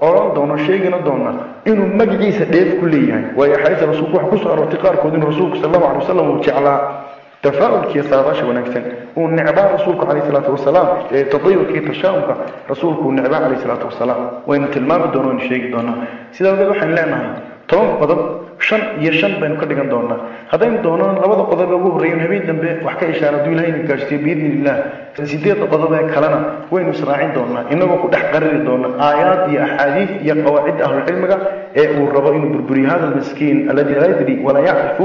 oran doono sheegina doona inuu magaciisa dheef ku leeyahay waayo xadiis rasuulku waxa ku soo aroortay qaarkood in rasuulku sallallahu alayhi wasallam uu jeclaa تفاؤلك صادش ونكسن. والنعباء رسولك عليه الصلاة والسلام. تطيرك تشاؤمك رسولك والنعباء عليه الصلاة والسلام. وإن تلمام دونا طبعا قضب شن يشن بين كل جن دونا هذين دونان لبض قضب أبوه ريون هبين دم وحكى إشارة دولا هين كاشتي بإذن الله سيدية قضب كلنا وين مسرعين دونا؟ إنما قد أحقرر دونا. آيات يا أحاديث يا قواعد أهل العلم إيه والربائن بربري هذا المسكين الذي لا يدري ولا يعرف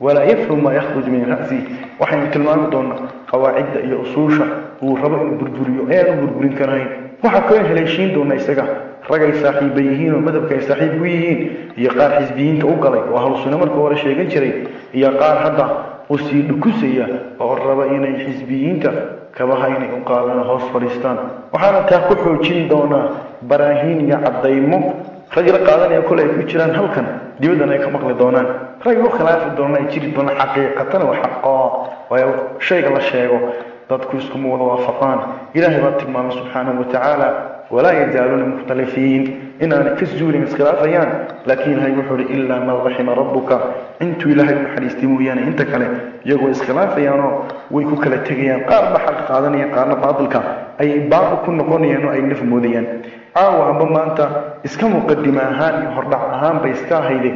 ولا يفهم ما يخرج من رأسه. وحين تلمان دون قواعد iyo usuusha uu rabo inuu burburiyo ee uu burburin karayn waxa kale heleeshiin doona isaga ragay saaxiib yihiin oo madabka ay saaxiib u yihiin iyo qaar xisbiyiinta u galay oo hal sunna markii hore sheegan jiray iyo qaar hadda u sii dhukusaya oo raba inay xisbiyiinta kabaha inay u qaadaan hoos fadhiistaan waxaana taa ku xoojin doonaa baraahiin iyo caddaymo rag la qaadanaya kole ay ku jiraan halkan dibaddan ay ka maqli doonaan rag u khilaafi doona ay jiri doonaan xaqiiqatan waa xaqoo waayo shayga la sheego dadku iskuma wada waafaqaan yazaaluuna mukhtalifiin inaanay ka zuulin iskhilaafayaan laakiin ilaahay wuxuu ihi ilaa man raxima rabbuka intuu ilaahay u naxariistay mooyaane inta kale iyagoo iskhilaafayaanoo way ku kala tegayaan qaarba xaq qaadanayaan qaarna baatilka ayay baaqi ku noqonayaan oo ay naf moodayaan caawa amba maanta iska muqadima ahaan iyo hordhac ahaan bay iska ahayde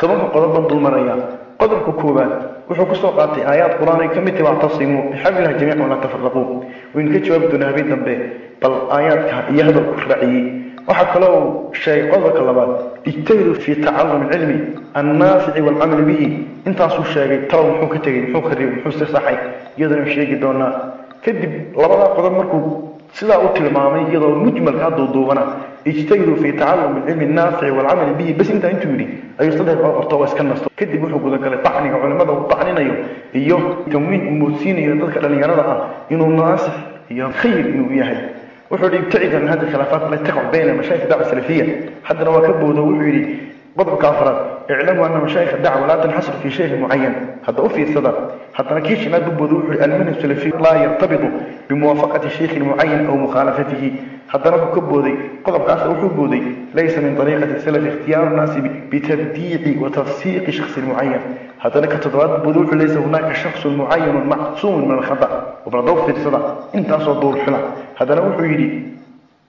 tobanka qodob baan dul maraya قدر كوبان. وحو كسو آيات قرآن كمتي واعتصموا بحبل الله جميعا ولا تفرقوا. وإن كتشو أبدو نهبي الدبي بل آيات كها يهدو كفرعي وحك لو شيء قدرك اللبات اجتهدوا في تعلم العلم النافع والعمل به. انت عصو الشيء ترى محو كتغي محو كريم محو سيصحي يدرم شيء قدونا كدب لبدا قدر مركو. Sidaa u tilmaamay iyadoo mujmalka duuduubana ijtahiduu fi tacalumi cilmi annaafici waalcamali bihi bas intaa intuu yidhi ayuu saddex qod qorto waa iska nasto kadib wuxuu gudagalay tacniga culimada uu tacninayo iyo tamwiin uu moodsiinayo dadka dhallinyarada ah inuu naasix iyo khayr inuu yahay wuxuu yidhi ibtacid an hadi khilaafaat la taqac bayna mashaayikh dacwa salafiya haddana waa ka boodo wuxuu yidhi qodobka afraad اعلموا أن مشايخ الدعوة لا تنحصر في شيء معين. هذا أفي الصدى حتى نكيش لا ببدو المنهج السلفي لا يرتبط بموافقة شيخ معين أو مخالفته. حتى نفو كبودي قضب كاسر وحبودي ليس من طريقة السلف اختيار الناس بتبديع وتفسيق شخص معين. حتى نك تدرات بدوح ليس هناك شخص معين معصوم من الخطأ. وبردوف في الصدى انت أصد دور حلا هذا نوحو يدي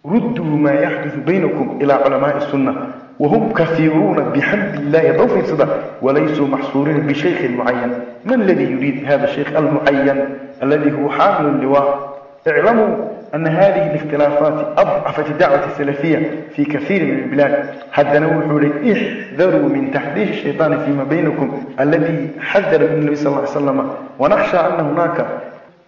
ردوا ما يحدث بينكم إلى علماء السنة. وهم كثيرون بحمد الله ضوف صدى وليسوا محصورين بشيخ معين. من الذي يريد هذا الشيخ المعين الذي هو حامل اللواء؟ اعلموا أن هذه الاختلافات أضعفت الدعوة السلفية في كثير من البلاد. حتى نوحوا لي احذروا من تحديث الشيطان فيما بينكم الذي حذر من النبي صلى الله عليه وسلم. ونخشى أن هناك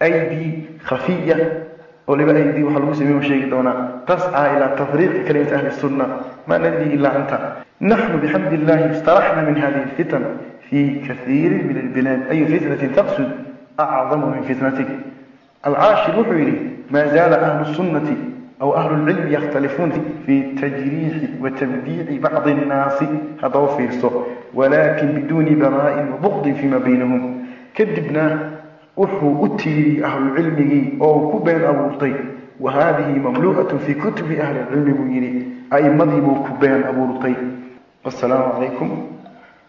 أيدي خفية ولبا أيدي وحلوسي من شيء دونا تسعى إلى تفريق كلمة أهل السنة ما ندري إلا أنت نحن بحمد الله استرحنا من هذه الفتن في كثير من البلاد أي فتنة تقصد أعظم من فتنتك العاشر وحيري ما زال أهل السنة أو أهل العلم يختلفون في تجريح وتبديع بعض الناس هذا ولكن بدون براء وبغض فيما بينهم كذبنا وحو أتي أهل العلم أو كبين أبورتي وهذه مملوءة في كتب أهل العلم أي مذهب كبين أبورتي والسلام عليكم.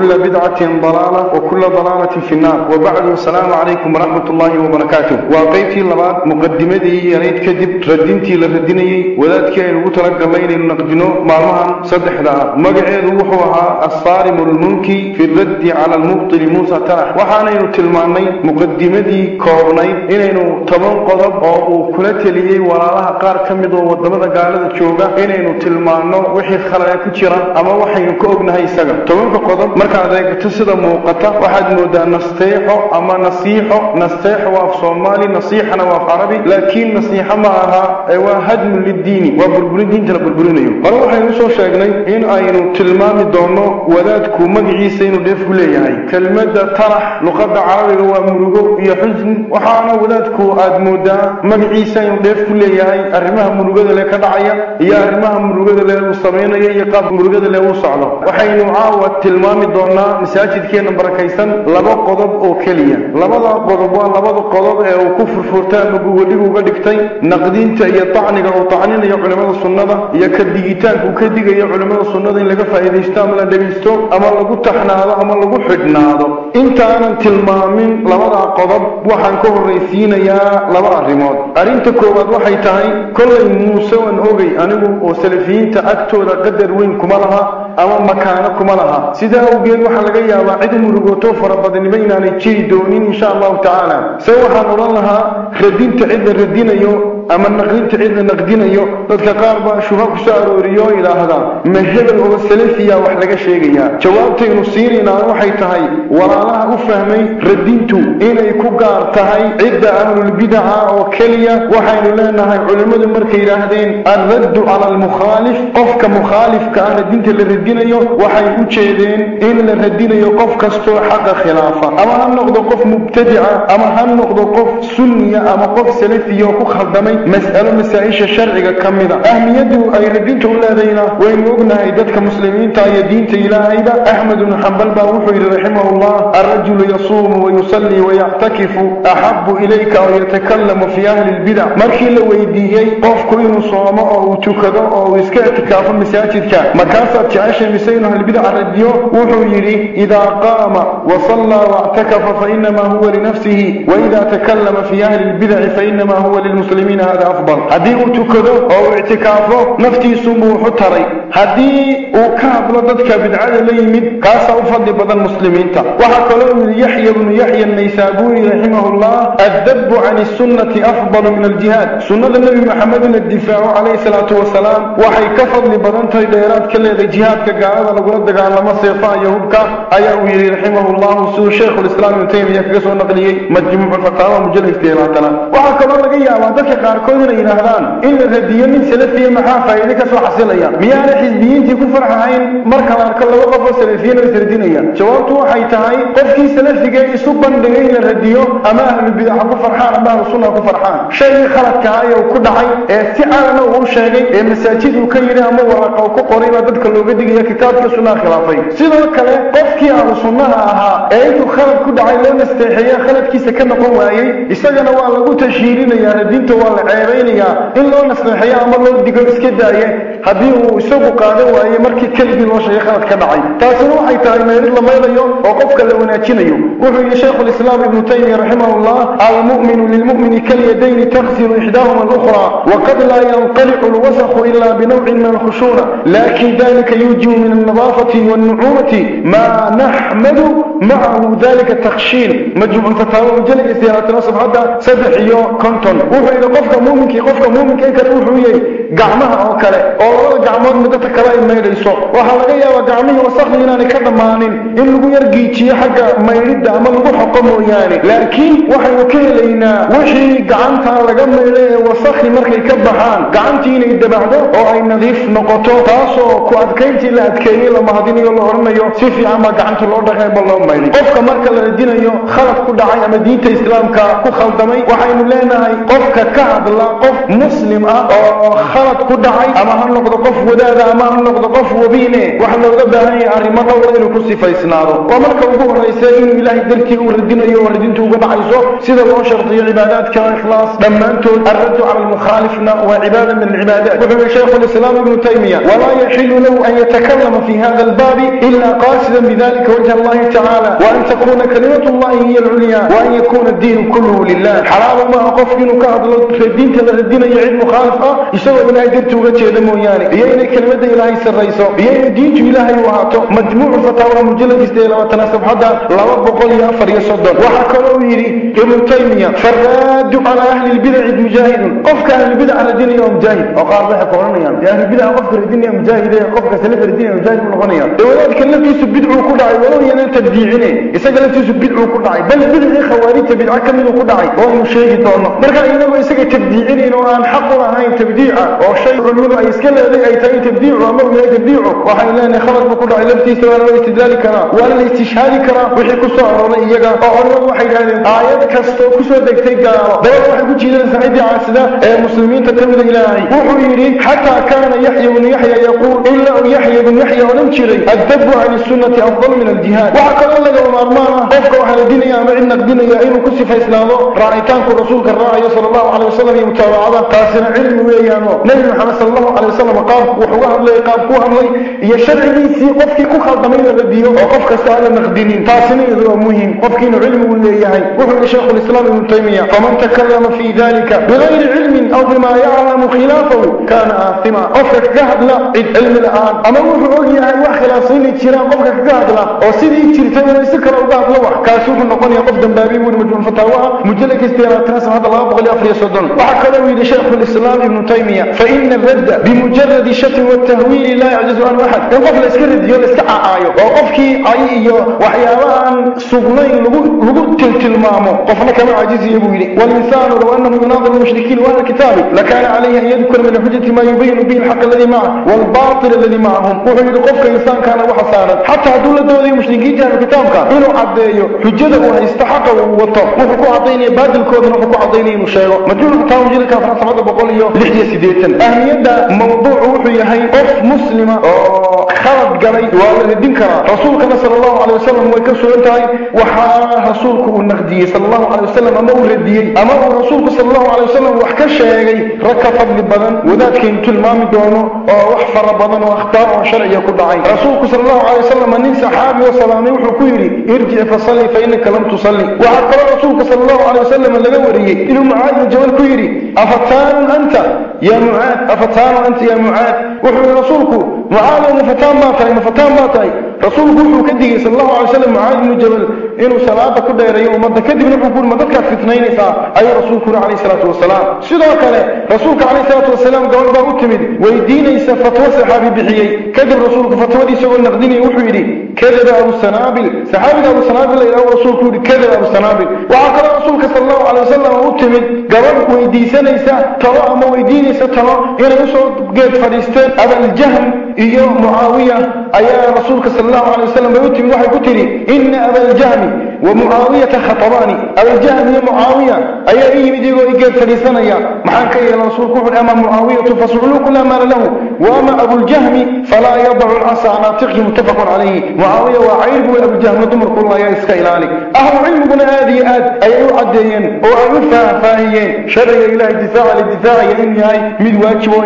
بدعة ضلالة وكل ضلالة في النار. وبعد السلام عليكم ورحمة الله وبركاته. وقيتي لبعض مقدمتي يريد كذب ردنتي لردني وذاتك الوترق الليل نقدنو معلوها صدح لها مقعد وحوها الصارم المنكي في الرد على المبطل موسى ترح وحانينو تلماني مقدمتي كورني. إنينو تمن قضب أو كلت لي ولا لها قار كمدو ودمدا قالة جوغا إنينو تلمانو وحي خلايا كجرا أما وحي كوغنا هاي سقم تمن قضب markaad eegto sida muuqata waxaad moodaa nasteexo ama nasiixo nasteexo waa af soomaali nasiixana waa af carabi laakiin nasiixo ma aha ee waa hadmun liddiini waa burburin diinta la burburinayo hore waxaynu usoo sheegnay in aynu tilmaami doono wadaadku magaciisa inuu dheef ku leeyahay kelmadda tarax luqadda carabiga waa murugo iyo xusn waxaana wadaadku aad moodaa magaciisa inuu dheef ku leeyahay arrimaha murugada le ka dhacaya iyo arrimaha murugada le uu samaynayo iyo qaab murugada le uu socdo waxaynu caawa tilmaami doonaa masaajidkeena barakaysan laba qodob oo keliya labada qodob waa labada qodob ee uu ku furfurta ama gugoligu uga dhigtay naqdinta iyo tacniga uu tacninayo culimmada sunnada iyo ka digitaanka uu ka digayo culimmada sunnada in laga faa'iidaysto ama la dhegaysto ama lagu taxnaado ama lagu xidhnaado intaanan tilmaamin labadaa qodob waxaan ka horraysiinayaa laba arrimood arrinta koowaad waxay tahay kollay muuse waan ogay anigu oo salafiyiinta agtooda qadar weyn kuma laha ama makaano kuma laha sidaa awgeed waxaa laga yaabaa cid murugoto farabadnimo inaanay jiri doonin insha allahu tacaala se waxaan odhan lahaa radinta cid la radinayo ama naqdinta cid la naqdinayo dadka qaar baa shubha ku soo arooriyo oo yidhaahda ma hebel oo salafiya wax laga sheegayaa jawaabtaynu siinaynaa waxay tahay walaalaha u fahmay radintu inay ku gaar tahay cidda ahlulbidaca oo keliya waxaynu leenahay culimmadu markay yidhaahdeen alraddu cala almukhaalif qofka mukhaalifka ah radinta la radinayo waxay u jeedeen in la radinayo qof kastoo xaqa khilaafa ama ha noqdo qof mubtadica ama ha noqdo qof sunniya ama qof salafiya oo ku khaldamay mas'alo masaa-isha sharciga ka mida ahmiyaddu ay radinta u leedayna waynu ognahay dadka muslimiinta iyo diinta ilaahayba axmed ibnu xambal baa wuxuu yidhi raximahullah alrajulu yasuumu wayusallii wayactakifu axabu ilayka aw yatakalamu fi ahli lbidac markii la weydiiyey qofku inuu soomo oo uu tukado oo uu iska ictikaafo masaajidka markaasaad jeceshay mise inuu ahlbidac radiyo wuxuu yidhi idaa qaama wasallaa wactakafa fainama huwa linafsihi waida takalama fi ahli lbidaci fainama huwa lilmuslimiina هذا أفضل هذه أتكذو أو اعتكافو نفتي سموح تري. هذه أكاب لددك بدعا ليمد كاسا أفضل بدا المسلمين وهكذا من يحيى بن يحيى النيسابوري رحمه الله الذب عن السنة أفضل من الجهاد. سنة النبي محمد الدفاع عليه الصلاة والسلام. وحي كفض لبدا تري ديرات كلي دي جهاد كقاعدة لقردك على مصيفا يهوبك أيوهي رحمه الله سو شيخ الإسلام المتين يفقص ونقليه مجموع الفقاوة مجلس ديراتنا وهكذا رقيا وانتك qaarkood inay yidhaahdaan in la radiyo nin salafiya maxaa faa'iide ka soo xasilaya miyaana xisbiyiintii ku farxahayn marka la arko laba qof oo salafiyana is radinaya jawaabtu waxay tahay qofkii salafiga isu bandhigay in la radiyo ama ahlu bidaca ku farxaan ama ahlu sunna ku farxaan shaygii khaladka ah uu ku dhacay ee si calana uu sheegay ee masaajid uu ka yidhi ama waraqa uu ku qoray baa dadka looga digaya kitaabkii sunnaha khilaafay sidoo kale qofkii ahlu sunnaha ahaa ee intuu khalad ku dhacay loo nasteexeeye khaladkiisa ka noqon waayey isagana waa lagu tashiirinayaa radinta waa la ceebaynayaa in loo nasteexeeyo ama loo digo iska daaye haddii uu isagu qaadan waaye markii keligii loo sheegay khalad ka dhacay taasina waxay tahay meerid la maylayo oo qofka la wanaajinayo wuxuu yihi shaykhu lislaam ibnu taymiya raximahullah almu'minu lilmu'mini kalyadayni taksilu ixdaahuma alukhra waqad laa yanqalicu lwasakhu ila binawcin min alkhushuuna lakin dalika yujibu min alnadaafati والنعومة ما نحمد معه ذلك التخشين مجموع فتاوى مجلد استياراتنا صفحة سبح يو كنتون وحو إذا قفك مؤمنك قفك مؤمنك إنك روحو يي قعمها أو كلا. أو لغا قعمود مدتا كلا إما يليسو وحلقا يا وقعمي وصخني إناني كدمانين إن لغو يرقيتي حق ما يرد أما لغو حقمو يعني. لكن وحي وكيلينا. وحي قعمتها لقم إليه وصخني مركي كبحان. قعمتي إني دبعدو أو أي نظيف نقطو تاسو كو أدكينتي لا أدكيني لما هديني la oranayo si fiican baa gacanta loo dhaqay ba loo maylay qofka marka la radinayo khalad ku dhacay ama diinta islaamka ku khaldamay waxaynu leenahay qofka ka أدلى قف مسلم آه. آه. آه. أو خلط كدعي. أما هل نقض قف وداد أما هل نقض قف وبيني وحل نقض بهاني أريما قولين كسي فايسناده ومالك أبوه رئيسا إن إله دركي وردين أيه وردين توقع بعيسو سيدا وشرط عبادات كإخلاص لما أنتم أردتوا على المخالفنا وعبادة من العبادات. وفي الشيخ الإسلام ابن تيمية. ولا يحل له أن يتكلم في هذا الباب إلا قاسدا بذلك وجه الله تعالى. وأن تكون كلمة الله هي العليا. وأن يكون الدين كله لله. حرام ما أقف جنك أضلت لله حرام ما أقف منه كهض في الدين يعيد مخالفة يسوى إلهي درت وغتي دمو يعني يين كلمة إلهي سريسو. يين دين إلهي وهاتو. مجموع فتاوى مجلد استيلا وتناسب حدا لما بقول يافر يصدر وحكروا يري ابن تيمية. فالراد على أهل البدع مجاهد قفك أهل البدع على الدين يوم مجاهد وقال بها قرنيا يا أهل البدع قفك الدين يوم مجاهد قفك سلف الدين يوم مجاهد من غنيا. bidcuu ku dhacay walow yanan tabdiicine isaga laftiisu bidcuu ku dhacay bal bidcii khawaarijta bidca ka miduu ku dhacay oo aynu sheegi doono marka inagoo isaga tabdiicinayn oo aan xaq u lahayn tabdiica oo shay culimadu ay iska leeday ay tahay tabdiicu ama uu yahay tabdiicu waxay leenahay khalad buu ku dhacay laftiisa waana la istidlaali karaa waana la istishhaadi karaa wixii ku soo arooray iyaga oo culimadu waxay yidhahdeen aayad kastoo kusoo degtay gaalo dabada waxay ku jiidanaysaa ciddii caasida ee muslimiinta ka mida ilaahay wuxuu yidhi xataa kaana yaxya bnu yaxya yaquul ilaa uu yaxya bnu yaxya odhan jiray الذب عن السنة أفضل من الجهاد وحكى الله لو مرمانا قفك وحنا دينيا أما إنك دينيا إنه كسف إسلامه رأيتانك رسولك الراعي صلى الله عليه وسلم متابعة قاسنا علم ويانو. نبي محمد صلى الله عليه وسلم قام وحوها الله قام كوها الله يشرع ليسي قفك كوخل ضمين الرديو وقفك سأل النقدينين قاسنا إذا مهم. قفك علم وياهي وحو شيخ الإسلام ابن تيمية. فمن تكلم في ذلك بغير علم أو بما يعلم خلافه كان آثما. قفك كهد لا علم الآن. أما وحو ياهي وخلافين jiraan qofka kaga hadla oo sidii jirtay inuu si kale uga hadlo wax kaasi wuxuu noqonayaa qof dambaabi weyn majmuuc fataawaha mujallad istiyaaratina sanada laba boqol iyo afar iyo soddon وحكذا ويد شيخ الإسلام ابن تيمية. فإن الرد بمجرد شت والتهويل لا يعجز عن واحد يوقف الاسكرد يوقف الاسكعة آيو. ووقفكي آيو إيو وحيوان سغنين لغو تلت المامو قفنا كما عجز يبويني. والإنسان لو أنه يناظر المشركين وهذا الكتاب لكان عليه أن يذكر من الحجة ما يبين به الحق الذي معه والباطل الذي معهم. وحيد قفك إنسان كان وحصانا حتى دولة دولة المشركين جاءوا كتابك إنه عدى إيو حجده هو يستحق وطف وحكو عطيني بادل كود وحكو عطيني مشيرو مجرد مشايغه مجول فتاو جيل كان فرنسا ماذا بقول له لحية سيديتا أهمية موضوع وحي هي قف مسلمة خلط قلي ولا الدين كرا رسولك صلى الله عليه وسلم ويكسو انتهي وحا رسولك النقدي صلى الله عليه وسلم أما وردي أما رسولك صلى الله عليه وسلم وحكا شيغي ركا فضل بدن وذات كين تلمامي دونه وحفر بدن واختار وشرعي كل عين رسولك صلى الله عليه وسلم من صحابي وسلامي وحكيري ارجع فصلي فإنك لم تصلي وحكى رسولك صلى الله عليه وسلم لغوري إنه معاذ كيري أفتان أنت يا معاذ؟ أفتان أنت يا معاذ؟ وحكى رسولك معاذ مفتان ما تأي مفتان ما تأي. رسولك وحكى كدي صلى الله عليه وسلم معاذ بن جبل إنه صلاة كده يري ومدى كدي من حكور مدى كانت في اثنين ساعة أي رسولك عليه الصلاة والسلام. سيدا كله رسولك عليه الصلاة والسلام قال بقى أتمد ويدين يسا فتوى صحابي بحيي. كذب رسولك فتوى دي سوى النقديني وحيدي kadaba abu sanaabil saxaabiga abu sanaabil la yidhaho rasuulku yihi kadaba abu sanaabil waxaa kaloo rasuulka sala allahu calay wasalam u timid gabadh weydiisanaysa talo ama weydiinaysa talo inay usoo geed fadhiisteen abaljahm allahu calay wasalam bay u timid waxay ku tidhi ina abaljahmi wa mucaawiyata khatabaani abaljahm iyo mucaawiya ayaa i yimid iyagoo i geed fadhiisanaya maxaan ka yeela rasuulku wuxu ama mucaawiyatu faslucluu kula maala lahu waama abuljahmi falaa yadacu lcasa can aatiqhi muttafaqun calayhi mucaawiya waa cayr buu abuljahmna dumarku layaa iska ilaali ahlu cilmiguna aad iyo aad ayay u caddeeyeen oo ay u faahfaahiyeen sharciga ilahay difaaca lidifaacaya in yahay mid waajib oo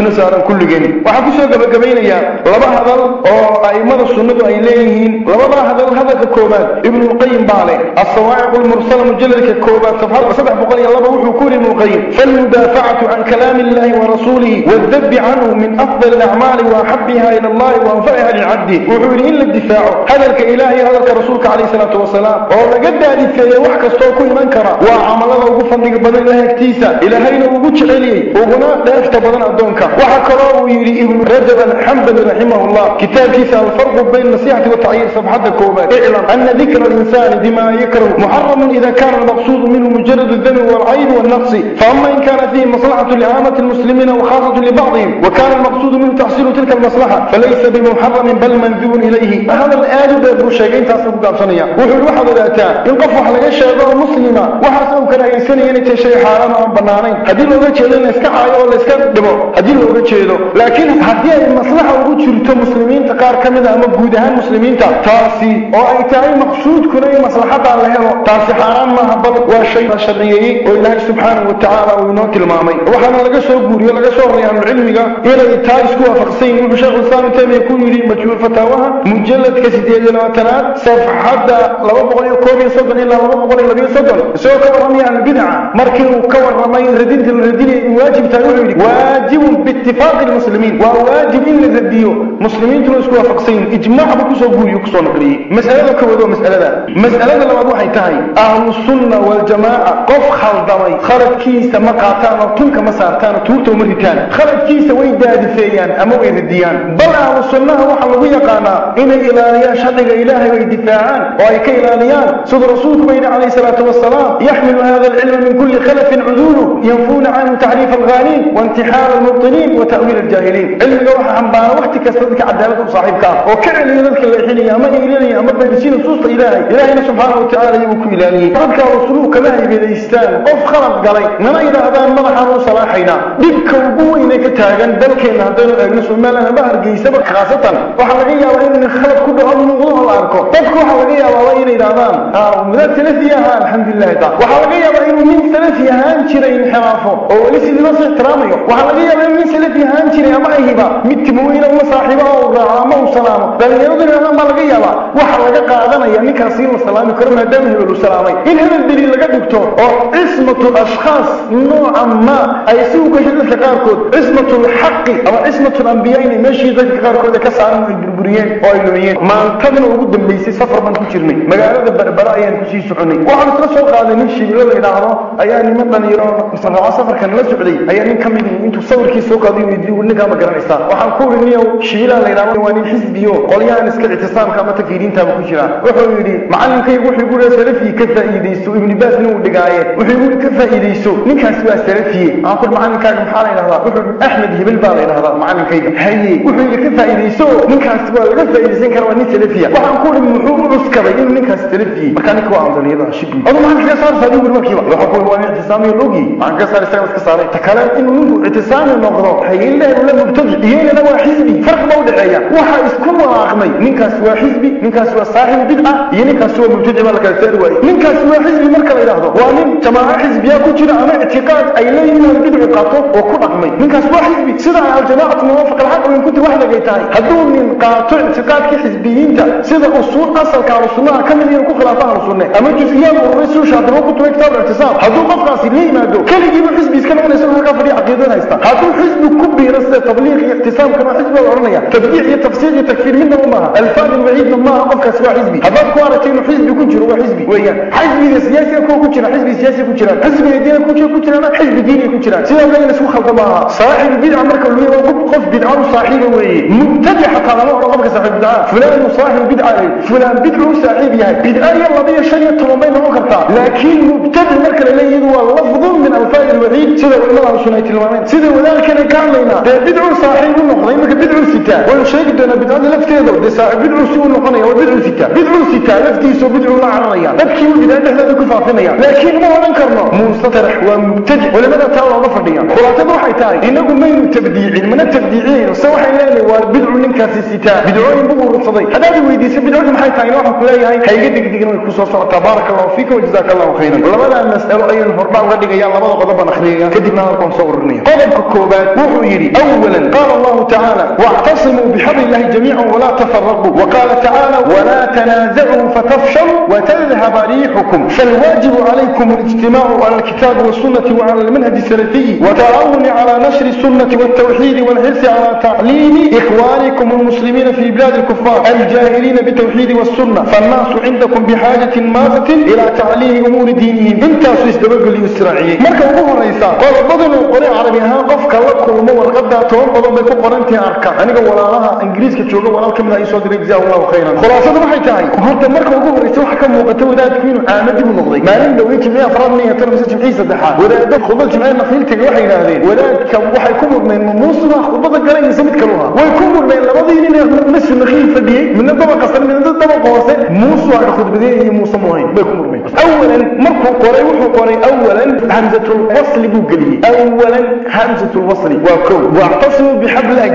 ina saaran kulligeen waxaan kusoo سمينيا لبا هذا أو ائمه السنة اي لهين لبا هذا هذا الكوبات ابن القيم باله الصواعق المرسل مجلد الكوبات صفحه 702 وحو كوري مقيم فالمدافعه عن كلام الله ورسوله والذب عنه من افضل الاعمال واحبها إلى الله وانفعها للعبد وحو إلا الدفاع هذا الكالهي هذا الرسول عليه الصلاه والسلام أو قد هذه في وح كستو كل من الله وعمله أو فندق الله لهكتيسا إلى هين أو علي وهنا لا بدل ادونك وحكروا يري ابن رجب alxambali raximahullah kitaabkiisa alfarqu bayn nasixati watacyiir sabxadda koobaad iclam ana dikra alinsani bima yakrahu muxaramun ida kana almaqsuudu minhu mujarad aldami walcayb والنقص. فأما إن كان فيه مصلحة لعامة المسلمين وخاصة لبعضهم وكان المقصود منه تحصيل تلك المصلحة فليس بمحرم بل منذوب إليه. هذا الآن بأبو شيئين تاسم قابصنيا وحول واحد ذاتا إن قفوا حلقة شيئا مسلمة وحاسم كان يسني أن شيء حرام أو بنانين. هذه لنا إسكا عايو ولا إسكا دمو هذه جت لكن هذه المصلحة وجود شرطة مسلمين تقار كمدا أما جودها مسلمين تاسي أو أي تاي مقصود كنا مصلحة على هذا تاسي حرام ما هبل وشيء شرعي وإله سبحانه وتعالى وينوت المامي وحنا لقى سو غوري لقى سو ريان علميغا إلى تاي اسكو وافقسين وشيخ الإسلام تيمية يكون يريد مجهول فتاواها مجلد كسيدية لواتنات صفحة لو بقول كوبي صدن إلا لو بقول لبي صدن سو كورمي عن البدعة مركي وكور رمي ردين الردين واجب تاويل المسلمين اللي مسلمين تروح يسكوا فقسين إجماع بكو سوقول يكسون قري مسألة ذا كودو مسألة ذا مسألة ذا لما دوحي تاي أهل السنة والجماعة قف خال دوي خرج كيسة مقاتانا تلك مسارتانا تورت ومريتان خرج كيسة ويدا دفيان أما إيه ويدا ديان بل أهل السنة وحلو يقانا إن إلاليا شدق إلهي ويدفاعان وأيك إلاليا سيد رسول بين عليه الصلاة والسلام. يحمل هذا العلم من كل خلف عذوله ينفون عن تعريف الغالين وانتحار المبطلين وتأويل الجاهلين. علم روح xambaara waqti kasta dadka cadaalada u saaxiibka ah oo ka celiya dadka leexinaya ama iilinaya ama berisina suusta ilaahay ilaahayna subxaana wa tacaala iyaguu ku ilaaliyey dadka ahlu suluuk kama haybeedaystaan qof khalad galay nana yidhaahdaan madaxaan u salaaxaynaa dhibka ugu weyne ka taagan dalkeenna haddaynu eegno somaliland ama hargeysaba khaasatan waxaa laga yaabaa in khalad ku dhaco muuqdo oo la arko dadku waxaa laga yaabaa inay yidhahdaan madaad salafi ahaa alxamdulillahi ta waxaa laga yaabaa inuu nin salafi ahaan jiray inxiraafo oo weli sidii loo ixtiraamayo waxaa laga yaabaa inuu nin salafi ahaan jiray ama ahiba mid saaxiibo oo raaco ama uu salaamo dhalinyaradu yidhahdaan baa laga yaabaa waxa laga qaadanaya ninkaasi in la salaami karo maadaama hebel uu salaamay in hebel daliil laga dhigto oo cismatu ashkhaas nooca ma ay si u gashay dadka qaarkood cismatu lxaqi ama cismatu lambiya inay meeshii dadka qaarkood ay ka saaran ay burburiyeen oo ay lumiyeen maantadana ugu dambaysay safar baan ku jirnay magaalada berbera ayaan kusii soconay waxaan isla soo qaaday nin shibilo la yidhaahdo ayaa niman dhalinyaro raaco safarkan la socday كل نيو شيلا ليراوني وان حزبيو؟ قال يا نسك الاعتصام كما تفيدين تابو كجرا وحو يري معلم كي يقول يقول سلفي كذا يديسو ابن باس نو دقاية ويقول كذا يديسو نكاس بها سلفي. أقول معلم كاك محالا إلى هذا. وحو أحمد هبل بالا إلى هذا. معلم كي هاي وحو كذا يديسو نكاس بها كذا يديسو كروا ني سلفي. وحو كل محو نسكبه ين نكاس سلفي. مكانك وعند الهيضا شبه أقول معلم كي صار صار يقول وكيبا. وحو كل وان اعتصامي اللوغي معلم كي صار يستغل اسكساري تكالا انو نقضى حيين لا يقول لا مبتدئ. يين لا waa xisbi farq ba u dhexeeya waxa isku walaaqmay ninkaasi waa xisbi ninkaasi waa saaxibu bidca iyo ninkaasi waa mubtadi baa la kala saari waaye ninkaasi waa xisbi marka la yidhaahdo waa nin jamaaca xisbiya ku jira ama ictiqaad ay leeyihiin hal bidcu qaato oo ku dhaqmay ninkaas waa xisbi sida aljamaacatu muwaafiq alxaq weyn kuti wax lagay tahay hadduu nin qaato ictiqaadkii xisbiyiinta sida usuul asalka ahlu sunnaha ka mid yahin ku khilaafa ahlu sunne ama jus-iyaad ururay suu shaadimo ku tumay kitaab ictisaam hadduu qofkaasi la yimaado keligiiba xisbi iska noqonaysa halkaa fadhiya caqiidada haysta hadduu xisbi ku biiro sida tabliiq iyo ictisaamkana كما حزب الأرنية تبيع يتفصيل يتكفير منه وما الفان المعيد من ما. أقف كسوى حزبي. هذا الكوارة كينو حزبي كون جروا حزبي. ويا. حزبي السياسي كون كون جرا. حزبي السياسي كون جرا. حزبي الدين كون جرا. كون حزب ديني كون سيا الله ينسو خلق ما صاحب بدعة مركب الوية وقف قف بدعة صاحبه ويا مبتدع حتى على الله ربك صاحب بدعاء فلان صاحب بدعاء فلان بدعة صاحب يعني بدعة يلا بيا شيء تلومين ما قطع لكن مبتدع مركب الوية هو لفظ من الفان المعيد سيا الله شنو يتلومين سيا ولا كان كاملنا بدعة صاحبه وهي مك بدع سكا وين شيء قدنا بدع لفت كذا دسا بدع سو نقني وبدع سكا بدع سكا لفت يسو بدع مع الرجال لكن يقول بدع هذا كفا فيني لكن ما هو انكرنا مستطرح ومبتدع ولا ماذا تعالى الله فرديا ولا تبغى حي تاي إن أقول ما ينو تبديعين من التبديعين سوى حي لي وبدع من كاس سكا بدعين بقول رصدي. هذا اللي ويدي سب بدع ما حي تاي نوح كل أي هاي. هي قد قد قلنا الخصوصة تبارك الله فيك وجزاك الله خيرا. ولا ماذا نسأل أي الفرد ما غدي يلا ما هو قلبنا خليه كدي ما هو صورني. قلبك كوبات وحيري أولا قال الله tacaala واعتصموا بحبل الله جميعا ولا تفرقوا. وقال تعالى ولا تنازعوا فتفشلوا وتذهب ريحكم. فالواجب عليكم الاجتماع على الكتاب والسنة وعلى المنهج السلفي. وتعاون على نشر السنة والتوحيد والحرص على تعليم إخوانكم المسلمين في بلاد الكفار الجاهلين بالتوحيد والسنة. فالناس عندكم بحاجة ماسة إلى تعليم أمور دينهم. انت سيستبق الإسرائيلي مركب أبوه الرئيسة قال بضن قري عربي ها قفك لكم ورقدا توم بضن بيكون قرنتي أركا aniga walaalaha ingiriiska jooga walaal kamid ah isoo diray jazaa allahu khayran khulaasadu waxay tahay horta marka ugu horeysa waxa ka muuqata wadaadku inuu caamadi u noqday maalin dhowey jimciya afraad niya tan mise jimcii saddexaad wadaadda khudbad jimciya nafiiltiga waxay yidhaahdeen wadaadka waxay ku murmeen muusuma khudbada galaysa mid kaluha way ku murmeen labadii nin ee nasu nakiil fadhiyey midna daba qasan midna daba hoose muusu aga khudbadeey iyo muuse muhayn bay ku murmeen awalan markuu qoray wuxuu qoray awalan hamzatul wasli buu geliyey awalan hamzatul wasli waa kow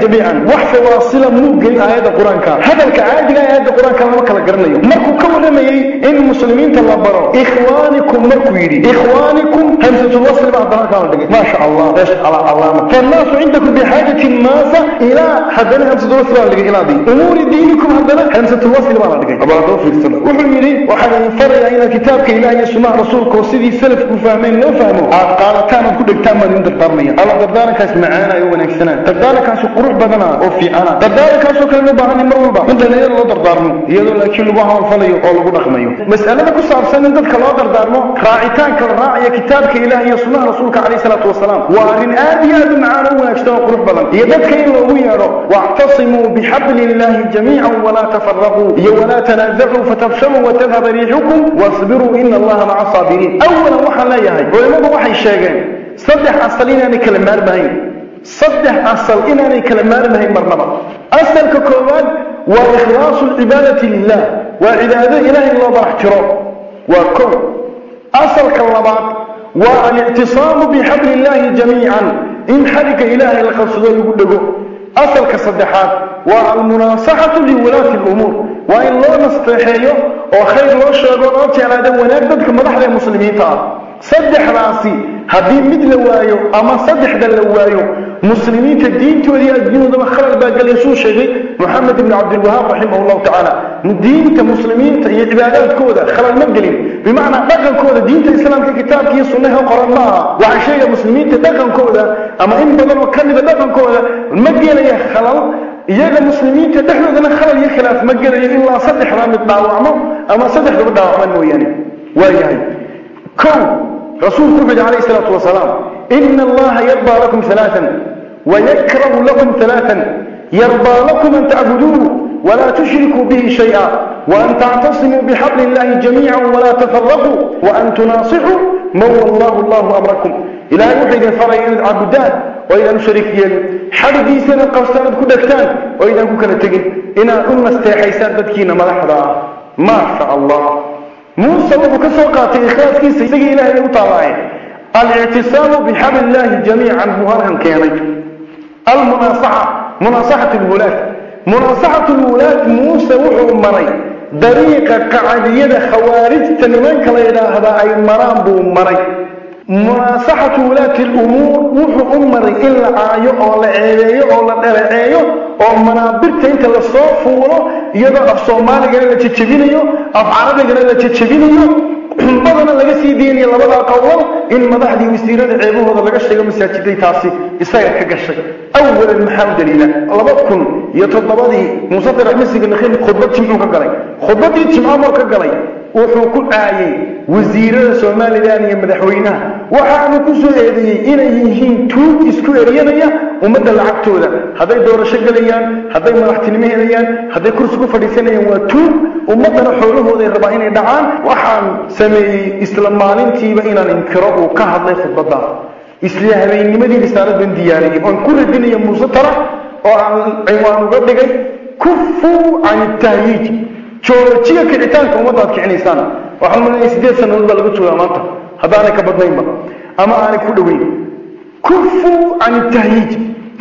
جميعا. وحف واصلا مقل آيات القرآن هذا كعاد لا آيات القرآن كان ما كان قرنا يوم مركو كون ما يي إن المسلمين تلا برا. إخوانكم مركو يري إخوانكم هم ستوصل بعض ذلك ما شاء الله. ما شاء الله الله ما. فالناس عندكم بحاجة ماسة إلى حدنا هم ستوصل بعض إلى دي. أمور دينكم حدنا هم ستوصل بعض ذلك أبا عدو في السنة يري وحن ينفر إلى كتاب كي لا يسمع رسولك وسيدي سلف كفامين نفهمه قال كان كل تامن يندر قرنيا الله قدارك اسمعانا يوم نكسنا. قدارك اسمعانا oo qurux badana oo fiicana dardaarankaasoo kale loo baahan mar walba in dhalinyarada loo dardaarmo iyadoo laakiin lagu hawlfalayo oo lagu dhaqmayo mas'alada ku saabsan in dadka loo dardaarmo raacitaanka la raacaya kitaabka ilaah iyo sunnaha rasuulka calayhi salaatu wasalaam waa arrin aad iyo aad u macaan oo wanaagsan oo qurux badan iyo dadka in loogu yeedho wactasimuu bixabli illahi jamiican walaa tafaraquu iyo walaa tanaasacuu fatafshaluu watadhaba riixukum wasbiruu ina allaha maca saabiriin awalan waxaan leeyahay culimmadu waxay sheegeen saddex asal inaanay kala maarmahayn صدح أصل إن أن يكلمان ما هي مرنبا أصل ككوان وإخلاص العبادة لله وعبادة إله إلا الله برحكرا وكون. أصل كالربات والاعتصام بحبل الله جميعا. إن حرك إله إلا خلصه يقول له أصل كصدحات والمناصحة لولاة الأمور. وإن الله نستحيه وخير الله شعبه وراتي على دوناك بدك مضح للمسلمين تعالى صدح راسي. هذه مثل وايو أما صدح ذا الوايو مسلمين تدين تولي الدين ذا خرج بقى يسوع شيخي محمد بن عبد الوهاب رحمه الله تعالى. من دين كمسلمين تعبادات كودا خرج مقلين. بمعنى دقن كودا دين الإسلام في كتاب كي سنه وقران الله. وعشية مسلمين تدقن كودا أما إن بدل وكان بدقن كودا المقلين يا خلل يا المسلمين تدحنا ذا خلل يا خلاف مقلين إلا صدح رامي الدعوة أما صدح رامي الدعوة يعني. وياي. يعني. Rasuulku wuxuu yidhi calayhi salaatu wasalaam ina allaha yardaa lakum halaatan wayakrahu lakum halaatan yardaa lakum an tacbuduuhu ولا تشركوا به شيئا وأن تعتصموا بحبل الله جميعا ولا تفرقوا وأن تناصحوا. من والله الله أمركم. إلهي وحيد فرأي العبدان وإذا نشركين حدثي سنة قوستان كدكتان وإذا كنا تجن إنا أمة استيحيسان بدكينا ملحظة ما شاء الله. موسى وكسوقات إخلاص كيس يسجي إلهي وطالعين الاعتصام بحبل الله جميعا مهرهم كياني المناصحة مناصحة الولاة مناصحة الولاة موسى وحو مري طريقة قعدية خوارج تنمان كلا هذا أي مرام بو مري مناصحة ولاة الأمور وحو أمري إلا آيو أو لعيبيو أو لدرعيو أو منابرت انت لصوف فولو يضع أف صومالي قال لتتشبينيو أف عربي badana laga sii deynayo labadaa qowlal in madaxdii wasiirada ceebahooda laga sheego masaajiday taasi isaga ka gashay awalan maxaa u daliila laba kun iyo toddobadii muuse farax masiga nakhil khudbad jimcuu ka galay khudbaddii jimco mar ka galay caayay wasiirada somalilan iyo madaxweynaha waxaanu ku soo eedeeyey inay yihiin tuug isku eryanaya ummadda lacagtooda hadday doorasho gelayaan hadday madaxtinimo helayaan hadday kursi ku fadhiisanayaan waa tuug ummaddana xoolahooday rabaa inay dhacaan waxaan sameeyey isla maalintiiba inaan inkiro uu ka hadlay khudbadda isla habeennimadii risaaladan diyaariyey oon ku radinayo muuse tara oo aan ciwaan uga dhigay kufuu can itahyiij joojiga kicitaanka ummadda aad kicinaysaan waxaan malinaya sideed sannadood baa laga joogaa maanta haddaanay ka badnaynba ama aanay ku dhoweyn kufuu can itahyiij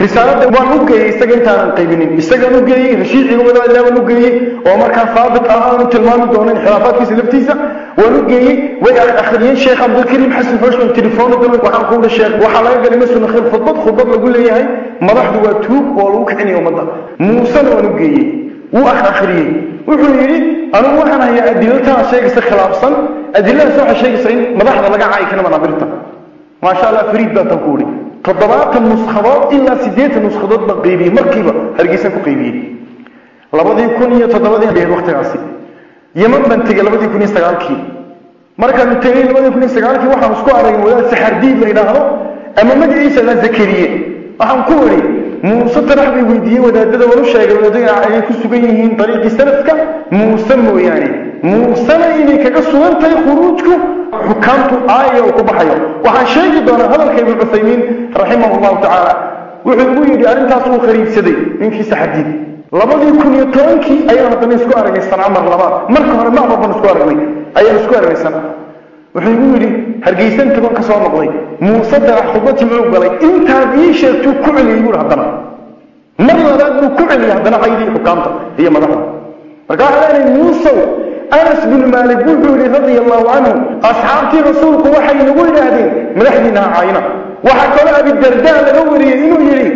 risaalada waan u geeyey isaga intaanan qaybinin isagaan u geeyey heshiiciga wadaadlaa waan u geeyey oo markaa saabit ah aanu tilmaami doonin khilaafaadkiisa laftiisa waan u geeyey way akhriyeen sheekh cabdilkariim xasan xoshman telefoona dal waxaan ku uri sheekh waxaa laga galay masuna khil khudbad khudbad lagu leeyahay madaxdu waa tuug oo lagu kicinaya ummadda muusena waan u geeyey wuu akh akhriyey wuxuu yidhi anugu waxaan hayaa adilataa sheegaysa khilaafsan adiladaas waxaa sheegaysa in madaxda laga caayi kana manaabirta maasha allah fariid baa tan ku udhi toddobaatan nuskadood ilaa siddeetan nuskadood baan qaybiyey markiiba hargeysan ku qaybiyey labadii kun iyo toddobadii ahayd waktigaasi yeman baan tegey labadii kun iyo sagaalkii markaanu tegey labadii kun iyo sagaalkii waxaan isku aragay wadaad saxardiid la yidhaahdo ama magaciisa la zakariye waxaan ku idhi muuse tarax bay weydiiyey wadaadada waan u sheegay wadaadada ay ku sugan yihiin dariiqii salafka muuse mooyaane muusena inay kaga sugan tahay khuruujku xukaamtu aaya uu ku baxayo waxaan sheegi doonaa hadalka ibnu cuthaymiin raximah llahu tacaala wuxuu igu yidhi arrintaas uu qariibsaday ninkiisa xadiid labadii kun iyo tobankii ayaan haddana isku aragnay sanca mar labaad marka hore macbar baan isku aragnay ayaan isku aragnay sana wuxuu igu yidhi hargeysan tagon ka soo noqday muuse darax khudbad jimcuu galay intaad ii sheegtuu ku celiyey buuri haddana mar labaad buu ku celiyey haddana caydii xukaamta iyo madaxda marka waxaa leenahay muusow anas bin maalik wuxuu yidhi radia allahu canhu asxaabtii rasuulku waxay nagu yidhaahdeen madaxdiina ha caayina waxaa kaloo abidardaa laga wariyey inuu yidhi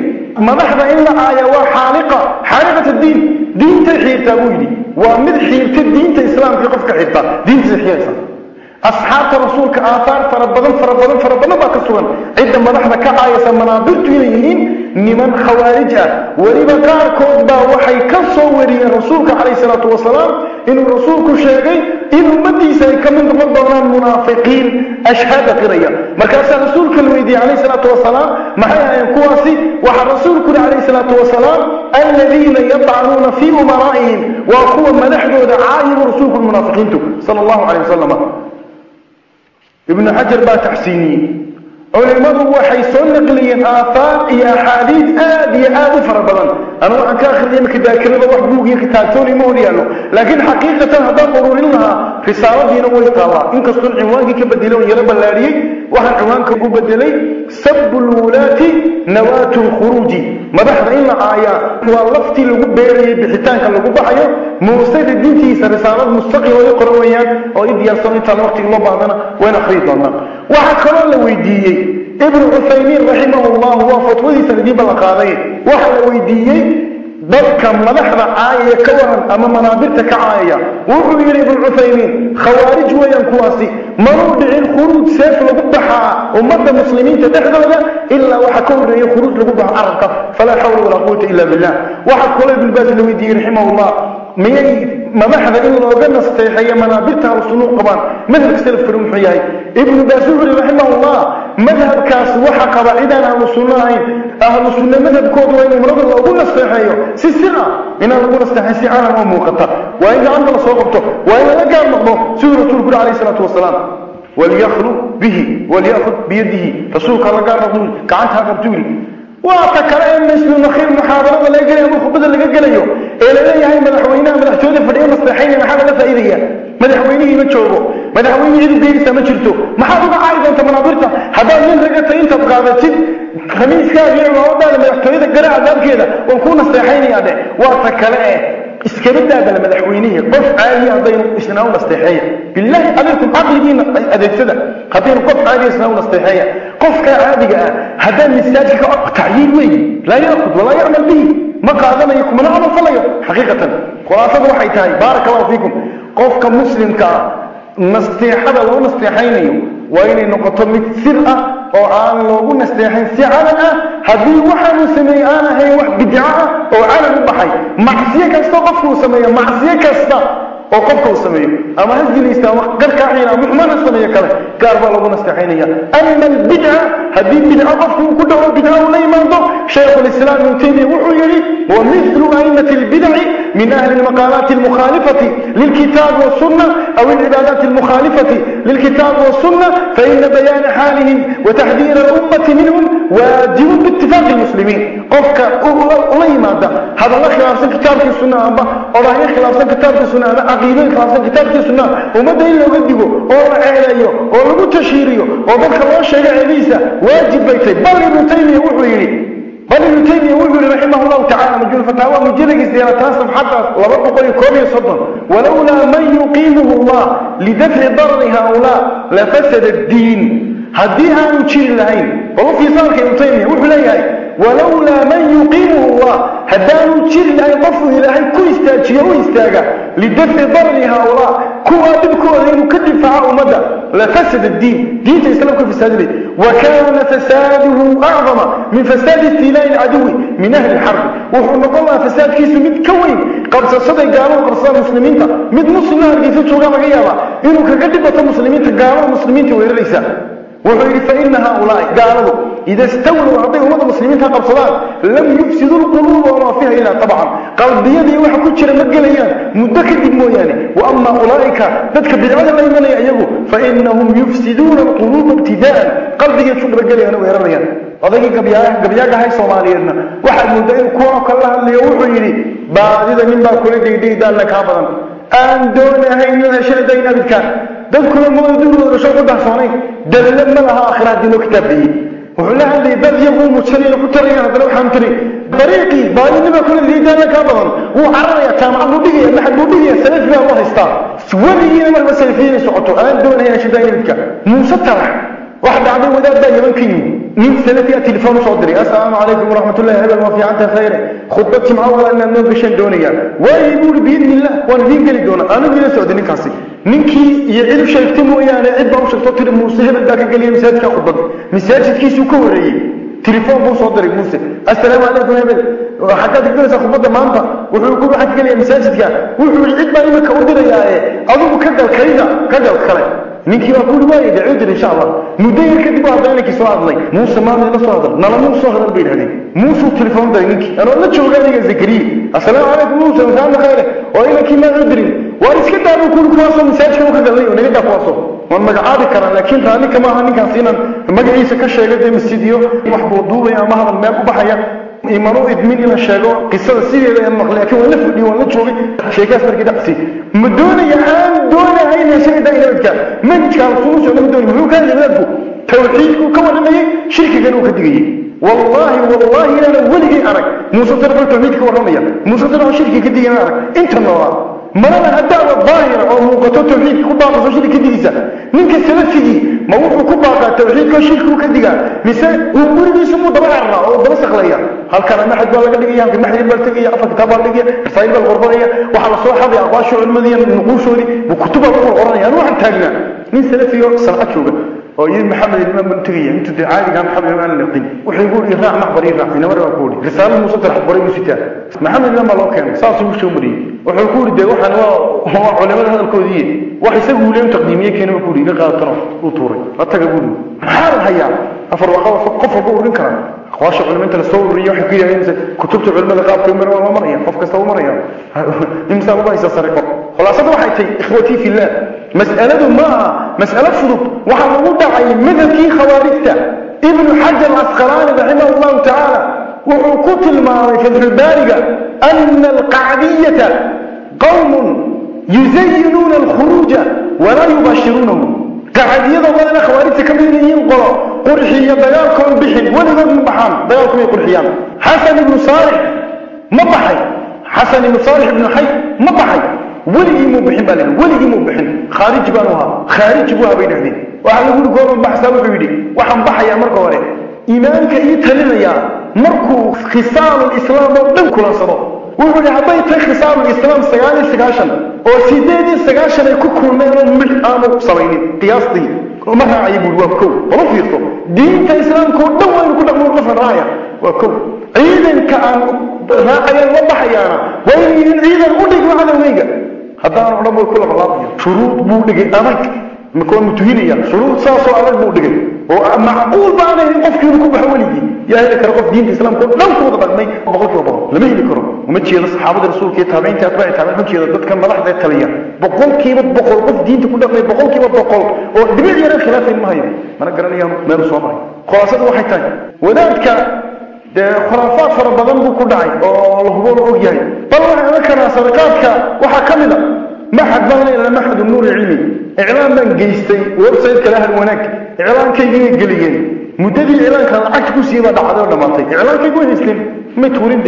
madaxda in la caaya waa xaaliqa xaaliqat diin diintay xiirtaa buu yidhi waa mid xiirta diinta islaamka qofka xiirta diintiisa xiiraysa asxaabta rasuulka aahaar fara badan fara badan fara badan baa ka sugan cidda madaxda ka caayasa manaabirtu inay yihiin niman khawaarij ah weliba qaarkood baa waxay ka soo wariyeen rasuulka calayhi salaatu wasalaam inuu rasuulku sheegay in ummadiisa ay ka mid noqon doonaan munaafiqiin ashhaada qiraya markaasaa rasuulka la weydiiyey calayhi salaatu wasalaam maxay ahayn kuwaasi waxaa rasuulku yihi calayhi salaatu wasalaam aladiina yadcanuuna fii umaraa'ihim waa kuwa madaxdooda caayibu rasuulku munaafiqiintu sala allahu calayh wasalam ابن حجر با تحسيني. هو وحي سنقليا آفاق يا حديث آذي آذي فربضان. Anu waxaan ka akhriyay iminka daakirada wax buug iyo kitaabtooni ma hor yaallo laakiin xaqiiqatan haddaan ururin lahaa risaaladiina way taallaa inkastoon cinwaankii ka bedelay oon yaro ballaadhiyey waxaan cinwaanka ugu bedelay sabu lwulaati nawaatu lkhuruuji madaxda in la caayaa waa laftii lagu beerayay bixitaanka lagu baxayo muuse ridintiisa risaalad mustaqil oo i ابن عثيمين رحمه الله هو فتوه سنديب القاضي وحل ويدية بذكا ملحظة عاية كورا أما منابرتك عاية وحل ابن عثيمين خوارج وينكواسي مرودع الخروج سيف لقبحة ومدى مسلمين تدحظة إلا وحكور رأي خروج لقبحة أرقف فلا حول ولا قوة إلا بالله. وحكول ابن باز الويدية رحمه الله. Qabaan madhabka salafkuna muxuu yahay ibnu baas wuxuu yihi raximahullah madhabkaas waxa qaba cidaan ahlu sunno ahayn ahlu sunno madhabkooda waa in umrada loogu nasteexeeyo si sir ah inaan lagu nasteexayn si caalam oo muuqata waa in gacanta la soo qabto waa in laga gaar noqdo siduu rasuulku yuri alayhi salaatu wasalaam walyaklu bihi walyakud biyadihi rasuulka la gaar noqdo gacanta ha qabto yiri waa ta kale ee mislu nakhiir muxaadarada laga gelayo ama khudbada laga gelayo ee la leeyahay madaxweynaha madaxtooyada fadhiya nasteexaynaya maxaa laga faa'iidaya madaxweynihii ma joogo madaxweynihii cid u geynaysa ma jirto maxaad uga caayi doonta manaabirta haddaad nin ragata intaad qaadatid khamiiskaaga iyo cimaamadaada madaxtooyada gare cadaabkeeda waan kuu nasteexaynayaa dhe waa ta kale eh iskaba daabala madaxweynihii qof caadiya haddaynu isnaa u nasteexeeya bilaahi calaykum caqligiina adeegsada haddaynu qof caadiya isnaa u nasteexeeya qofkaa caadiga ah haddaan masaajka ka tacyiin weyn laa yaakud walaa yacmal bihi ma qaadanayo kumana camal falayo xaqiiqatan khulaasadu waxay tahay baaraka allahu fiikum qofka muslimka ah nasteexada loo nasteexaynayo waa inay noqoto mid sir ah oo aan loogu nasteexayn si calan ah haddii waxaanuu sameeyey aan ahayn wax bidco ah oo calan u baxay macsiyo kasta qofkuu sameeyo macsiyo kasta oo qofka uu sameeyo ama ha zinaysta ama garkaaciina ama xumaan ha sameeyo kale gaar baa lagu nasteexaynaya ama albidca haddii bidco qofku uu ku dhaco bidco uu la yimaado shaykhu lislaam ibnu taymiya wuxuu yidhi wa mithlu a'immati albidaci min ahli almaqaalaati almukhalifati lilkitaab wasunna aw alcibaadaati almukhalifati lilkitaab wasunna faina bayaana xaalihim وتحذير الأمة منهم واجب باتفاق المسلمين قفك ula yimaada hadalla khilaafsan kitaabkii sunna amba odahyo khilaafsan kitaabkii sunna ama looga digo oo la ceeleeyo oo lagu tashiiriyo oo dadka loo sheego ceebihiisa waajib bay tahay bal ibnu taymiya wuxuu yidhi bal ibnu taymiya wuxuu yidhi raximah llahu tacala majmuul fataawa mujalladiisa yarataan safxadaas laba boqol iyo koob iyo soddon walowlaa man yuqiimuhu allah lidafci darari haulaa lafasada addiin haddii aanu jiri lahayn bal fiisaanka ibnu taymiya wuxuu leeyahay ولولا من يقيمه هدان تشيل اي طفه إلى أن كو يستاجيه ويستاجا لدفع ضرر هؤلاء كو ادبكو ان يكدفع امدا لفسد الدين. دين الإسلام كل فساد به وكان فساده أعظم من فساد استيلاء العدو من أهل الحرب. وهو ما الله فساد كيس مد كوي قبس الصدق قالوا قبس المسلمين مد مسلمين في تشوغا مغيابا. إنو كقدبة مسلمين تقالوا مسلمين تغير ليسا faina haaulaai gaaladu ida stawlow hadday ummada muslimiinta qabsadaan lam yufsidu lquluuba wamaa fiiha ilaa tabcan qalbiyadii waxa ku jira ma gelayaan muddo kadib mooyaane wa ama ulaa'ika dadka bidcada la imanaya iyagu fainahum yufsiduuna alquluuba ibtidaan qalbigay ku dhabagelayaan oo weerarayaan odaygii gabyagahay soomaaliyeedna waxaad moodaa inuu kuwa kala hadlayo wuxuu yidhi baadida nin baa kula daydaydaalla kaa badan aan doonahayn inuu heshadayn abidka dadkuna duurooda dhasho ku dahsoonayn dalle ma laha aakhira haddii loo kitaabiyey wuxuu la hadlayay dad iyagu muujsanayna ku tarayaan haddana waxaan tiri dariiqii baadinima kula daydaydaalla kaa badan wuu cararaya jaamacad buu dhigaya maxad buu dhigaya salafi baa loo haystaa weligiina marba salafiyinay socoto aan doonahayn heshadayn abidka muuse tarax wax a telefoon usoo diray assalaamu calaykum waraxmatullahi hebel waa fiicanta khayre khudbad jimco wala inaad noo gashaan doonayaan waayay buuri biidni illah waan idiin geli doonaa anigu ila socday ninkaasi ninkii iyo cid u sheegtay mooyaane cid baa u sheegto tiri muuse hebel baa ka geliya masaajidka khudbad masaajidkiisuu ka wareeyey telefoon buu soo diray muuse assalaamu calaykum hebel xaggaad igdanaysaa khudbadda maanta wuxuu ku waxaad ka gelaya masaajidka wuxuu cid baan imika u dirayaa ee adigu ka gal kayda ka gal kale ninkii baa kuuri waayay dacwo dir insha allah muddo yar kadib waa haddana ninkii soo hadlay muuse maanta la soo hadal nalamuu soo hadal bay yidhahdeen muusuu telefoon diray ninkii anoo la jooga aniga zakariye assalaamu calaykum muuse masaana khayre oo inankii maa u dirin waar iska daabuu kuuri kuwaasoo masaajidka u ka galnay oo nimankaa kuwaasoo waan magacaabi karaa laakiin raalli kama aha ninkaas inaan magaciisa ka sheego dee masjidiyo wax buu duubaya ama hadal meel u baxaya imanu idmin inaan sheego qisada sideeda aan maqlay laakiin waan la fadhiyo waan la joogay sheekaas markii dhacsi ma doonaya aan doonahayn heshada inabadka manhajkaan sunu socda ma doonay muxuu ka hadlay wadaadku tawxiidku ka warramayay shirkigan uu ka wallahi wallahi inaana weligay arag muuse sarfo tawxiid ka warramaya muuse sarfo shirki ka digayana arag inta noolaa marana haddaaba daahira oo muuqato tawxiidka ku baaqaso shirki ka digiisa ninka salafigii ma wuxuu ku baaqaa tawxiidkao shirkigu ka digaa mise uu gurigiisu muu daba carraa oo daba saklaya halkana maxad baa laga dhigaya halka maxdin baa tegaya afar kitaab baa dhigaya rasaayil baa qorbanaya waxaa lasoo xadaya aqwaashii culimadii nuquushoodii kutubaa lagu qoranaya anu waxaan taagnaa nin salafiyo sanca jooga oo yidhi maxamed tegaya intuu dee caadigaa maxamed aan liqin wuxuu igu yidhi raac maxbar ii raac inamar baan ku yidhi risaalo muuse tarax qoray buu sitaa maxamed imaam baa loo keenay saasuu u soo mariyey wuxuu ku dee waxaan waa waa culimada hadalkoodii wax isagu uu leeyahay taqdiimiye keenay ku yidhi iga qaadatano uu tuuray la taga yidhi maxaa la hayaa afar waqa qof walba urin karaa aqwaasha culiminta la soo ururiyo waxay ku yidhahdeen kutubta culimada qaabka mar waa maraya qof kasta uu maraya imsaa uga haysa sare kor khulaasada waxay tahay ikhwatii fillah مسألة ما مسألة شروط. وحرمت عين مثل كي خوارجت ابن حج الأسقران رحمه الله تعالى وعقوت الماضي في البارقة أن القعدية قوم يزينون الخروج ولا يبشرونهم قعدية ضدنا خوارجت كم يدين قرى قرحية ضياركم بحن ولد المبحان ضياركم قرحيان حسن بن صالح مطحي حسن بن صالح بن حي مطحي ahaa bay dhahdeen waxaa lagu yidhi goorma baxsaa wuxuu yidhi waxaan baxayaa marka hore iimaanka ii talinayaa markuu khisaalu islaam oo dhan kulansado wuxuu ihi hadday tahay khitaabulislaam sagaal iyo sagaashan oo sideed iyo sagaashan ay ku kulmeen oo midh aanu samaynin qiyaastii ma raacaya buuri waa kow lama fiirto diinta islaamka oo dhan waa inu ku dhaqmo qofkan raacaya waa kow ciidanka aan raacayaan la baxayaana waa yihiin ciidan u dhigma cadowgayga haddaan odhan way ku labalaabayo shuruud buu dhigay adag marka waa mutuhinaya shuruud saasoo adag buu dhigay oo macquul baana in qofkiiba ku baxo weligii yaa heli kara qof diinta islaamka oo dhan ku wada dhaqmay boqolkiiba boqol lama heli karo uma jeedo saxaabada rasuulka iyo taabiciinta atbaaci taabiciin uma jeedo dadka madaxda taliya boqolkiiba boqol qof diinta ku dhaqmay boqolkiiba boqol oo dhibic yara khilaafayn ma hayo mana garanayaan meel soo maray khulaasadu waxay tahay wadaadka dee khuraafaad fara badan buu ku dhacay oo la hubo la og yahay bal waxay ogan karaa sadaqaadka waxaa ka mid a maxad baan leeyahay maxad nuur cilmi iclaan baan geystay website kale ahal wanaag iclaankaygii way geliyeen muddadii iclaanka lacagta ku siiyay baa dhacday oo dhamaatay iclaankaygu haysteen may tuurin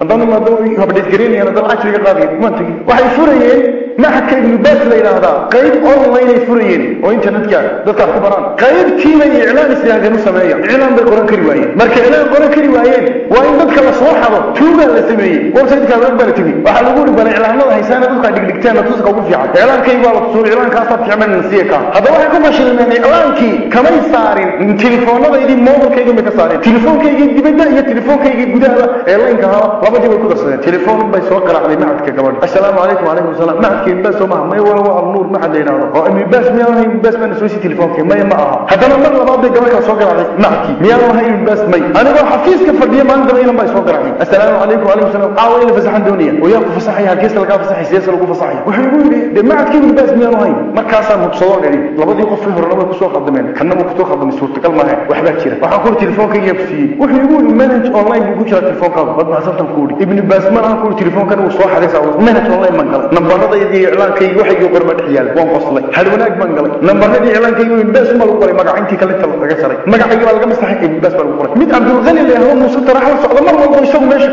de haddana maada habdheed gareynayaan haddana lacagta laga qaadayo waan tegin waxay furayeen maxadka ibnu baas la yidhaahdaa qayb online ay furayeen oo internetka dadka ku baraan qaybtiiba iclaan isyaaganu sameeya iclaan bay qoran kari waayeen marka iclaan qoran kari waayeen waa in dadka la soo xado tuugaa la sameeyey websiteka web baa la tegey waxaa lagu uri bala iclaanada haysaana dadka dhigdhigteen tuska ugu fiican iclaankayga waa la tusuur iclaankaasaa fiicman nasiya ka haddaba waxay ku fashilmeen iclaankii kamay saarin telefoonadaydii mobilkayga bay ka saareen telefoonkaygii dibadda iyo telefoonkaygii gudaha ee laynka ahaa labadii way ku darsadeen telefoon bay soo qaraacday macadka gabadha assalaamu calaykum wacalaykum asalaam macadka ibbaas soo maha may wala waa alnuur macad la yidhahdo oo ibbaas miyaan ahay ibbaas baana soo sii telefoonka may ma aha haddana mar labaad bay gabadha soo garaacday macadkii miyaan ahay ibbaas may anigoo xafiiska fadhiya maalintaba inan bay soo garaacday assalaamu calaykum wacalaykum asalaam caawa ila fasaxan doonaya oo yaa ku fasaxaya halkeesa lagaa fasaxay sideesa lagu fasaxaya wuxuu igu yidhi dee macadkii ibbaas miyaan ahay markaasaan hubsadoo dheri labadii qofkii horena way kusoo khaldameen kanna wuu kusoo khaldamay suurtagal maaha waxbaa jira waxaan kuri telefonkayga ku siiyey wuxuu igu yidhi manhaj online buu ku jira telefonkaaga wad mahadsantan ku yidhi ibnu baas man aan kuri telefonkan uu soo xaday saa manhaj online baan galay nambaradaydi iclaankaygi waxaygii qorba dhex yaala waan qoslay hal wanaag baan galay nambaradii iclaankaygi ibnu baas ma lagu qoray magaca intii kale inta laga saray magacaygii baa laga masaxay ibnu baas baa lagu qoray mid cabdulqani la yahdo muuse tarax la socda mar walba isagu meesha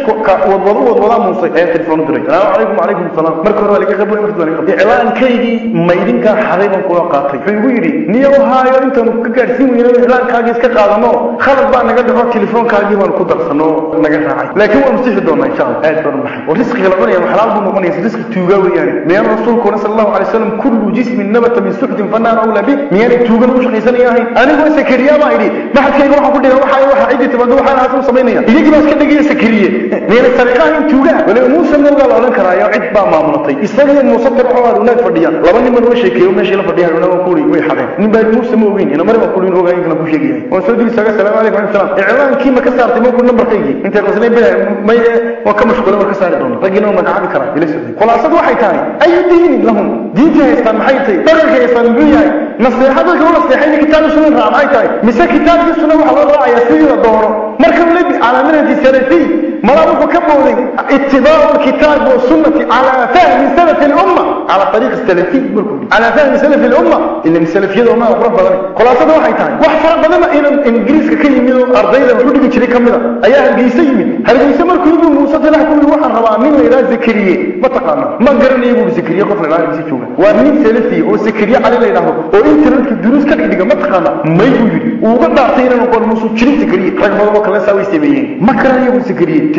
wadwado wadwadaa muuse ayaan telefoon diray salaamu calaykum wacalaykum asalaam marka hore waa laga qablay marka laga qablay iclaankaygii maydinkaa xaday baan kula qaatay wuxuu igu yidhi niyo haayo intaanu ka gaadhsiin weyno iclaankaagii iska qaadano khalad baa naga dhaco telefoonkaagii baan ku darsano naga raacay laakiin waanu sixi doonaa allah aad baan maxay oo risqiga la cunaya xalaal buu noqonaya risqi tuuga weeyaan miyaan rasuulkuna sal allahu alay wasalam kullu jismin nabata min suxdin fanaan awla bi miyaanay tuugan u shaqaysanaya ahayn anigoo sakariya baa idhi maxadkayga waxaan ku dhiga waxa waxa ciddi timaado waxaan haasan samaynaya iyagii baa iska dhigaya sakariye miyaanay sariqaha in tuuga wala muuse mawgaa la odhan karaayo cid baa maamulatay isagiyo muuse darxo aad unaag fadhiya laba nin baan uga sheekeeyo meeshii la fadhiya una waan kuuri way xadeen nin baa muuse ma ogeyn ina mari baan kuuri ogaa inkana ku sheegayahay waan soo dili saga salaamu calaykum alaykum salaam iclaankii ma ka saartay ma kuuri nambarkaygii intay qasnay baa may mashquulay war ka saari doona raggiina waa magacaabi karaa ila socday khulaasadu waxay tahay ayu diinin lahum diintii haystaan maxay tahay dhaqanka haystaan muxuu yahay naseexa dadka u naseexayna kitaabka sunan raac maxay tahay mise kitaabkii sunan waxaa loo raacayaa sidii la doono marka lebi calaa manhaji mala wuxuu ka bowday itibaacu lkitaab wasunnati calaa fahmi salafi lumma calaa ariiqi salafiy markuu calaa fahmi salafi lumma ilan salafiyada uma fara badan khulaasada waxay tahay wax fara badan inan ingiriiska ka yimid oo ardayda wax u dhigi jiray ka mida ayaa hargeysa yimid hargeysa markuu yimid muuse talax ku yidhi waxaan rabaa nin la yidhaha zakariye ma taqaana ma garanayo buu zakariye qof la yidhaha hargeysa jooga waa nin salafiya oo zakariye cali la yidhaahdo oo internetka duruus ka dhigdhiga ma taqaana may buu yidhi uu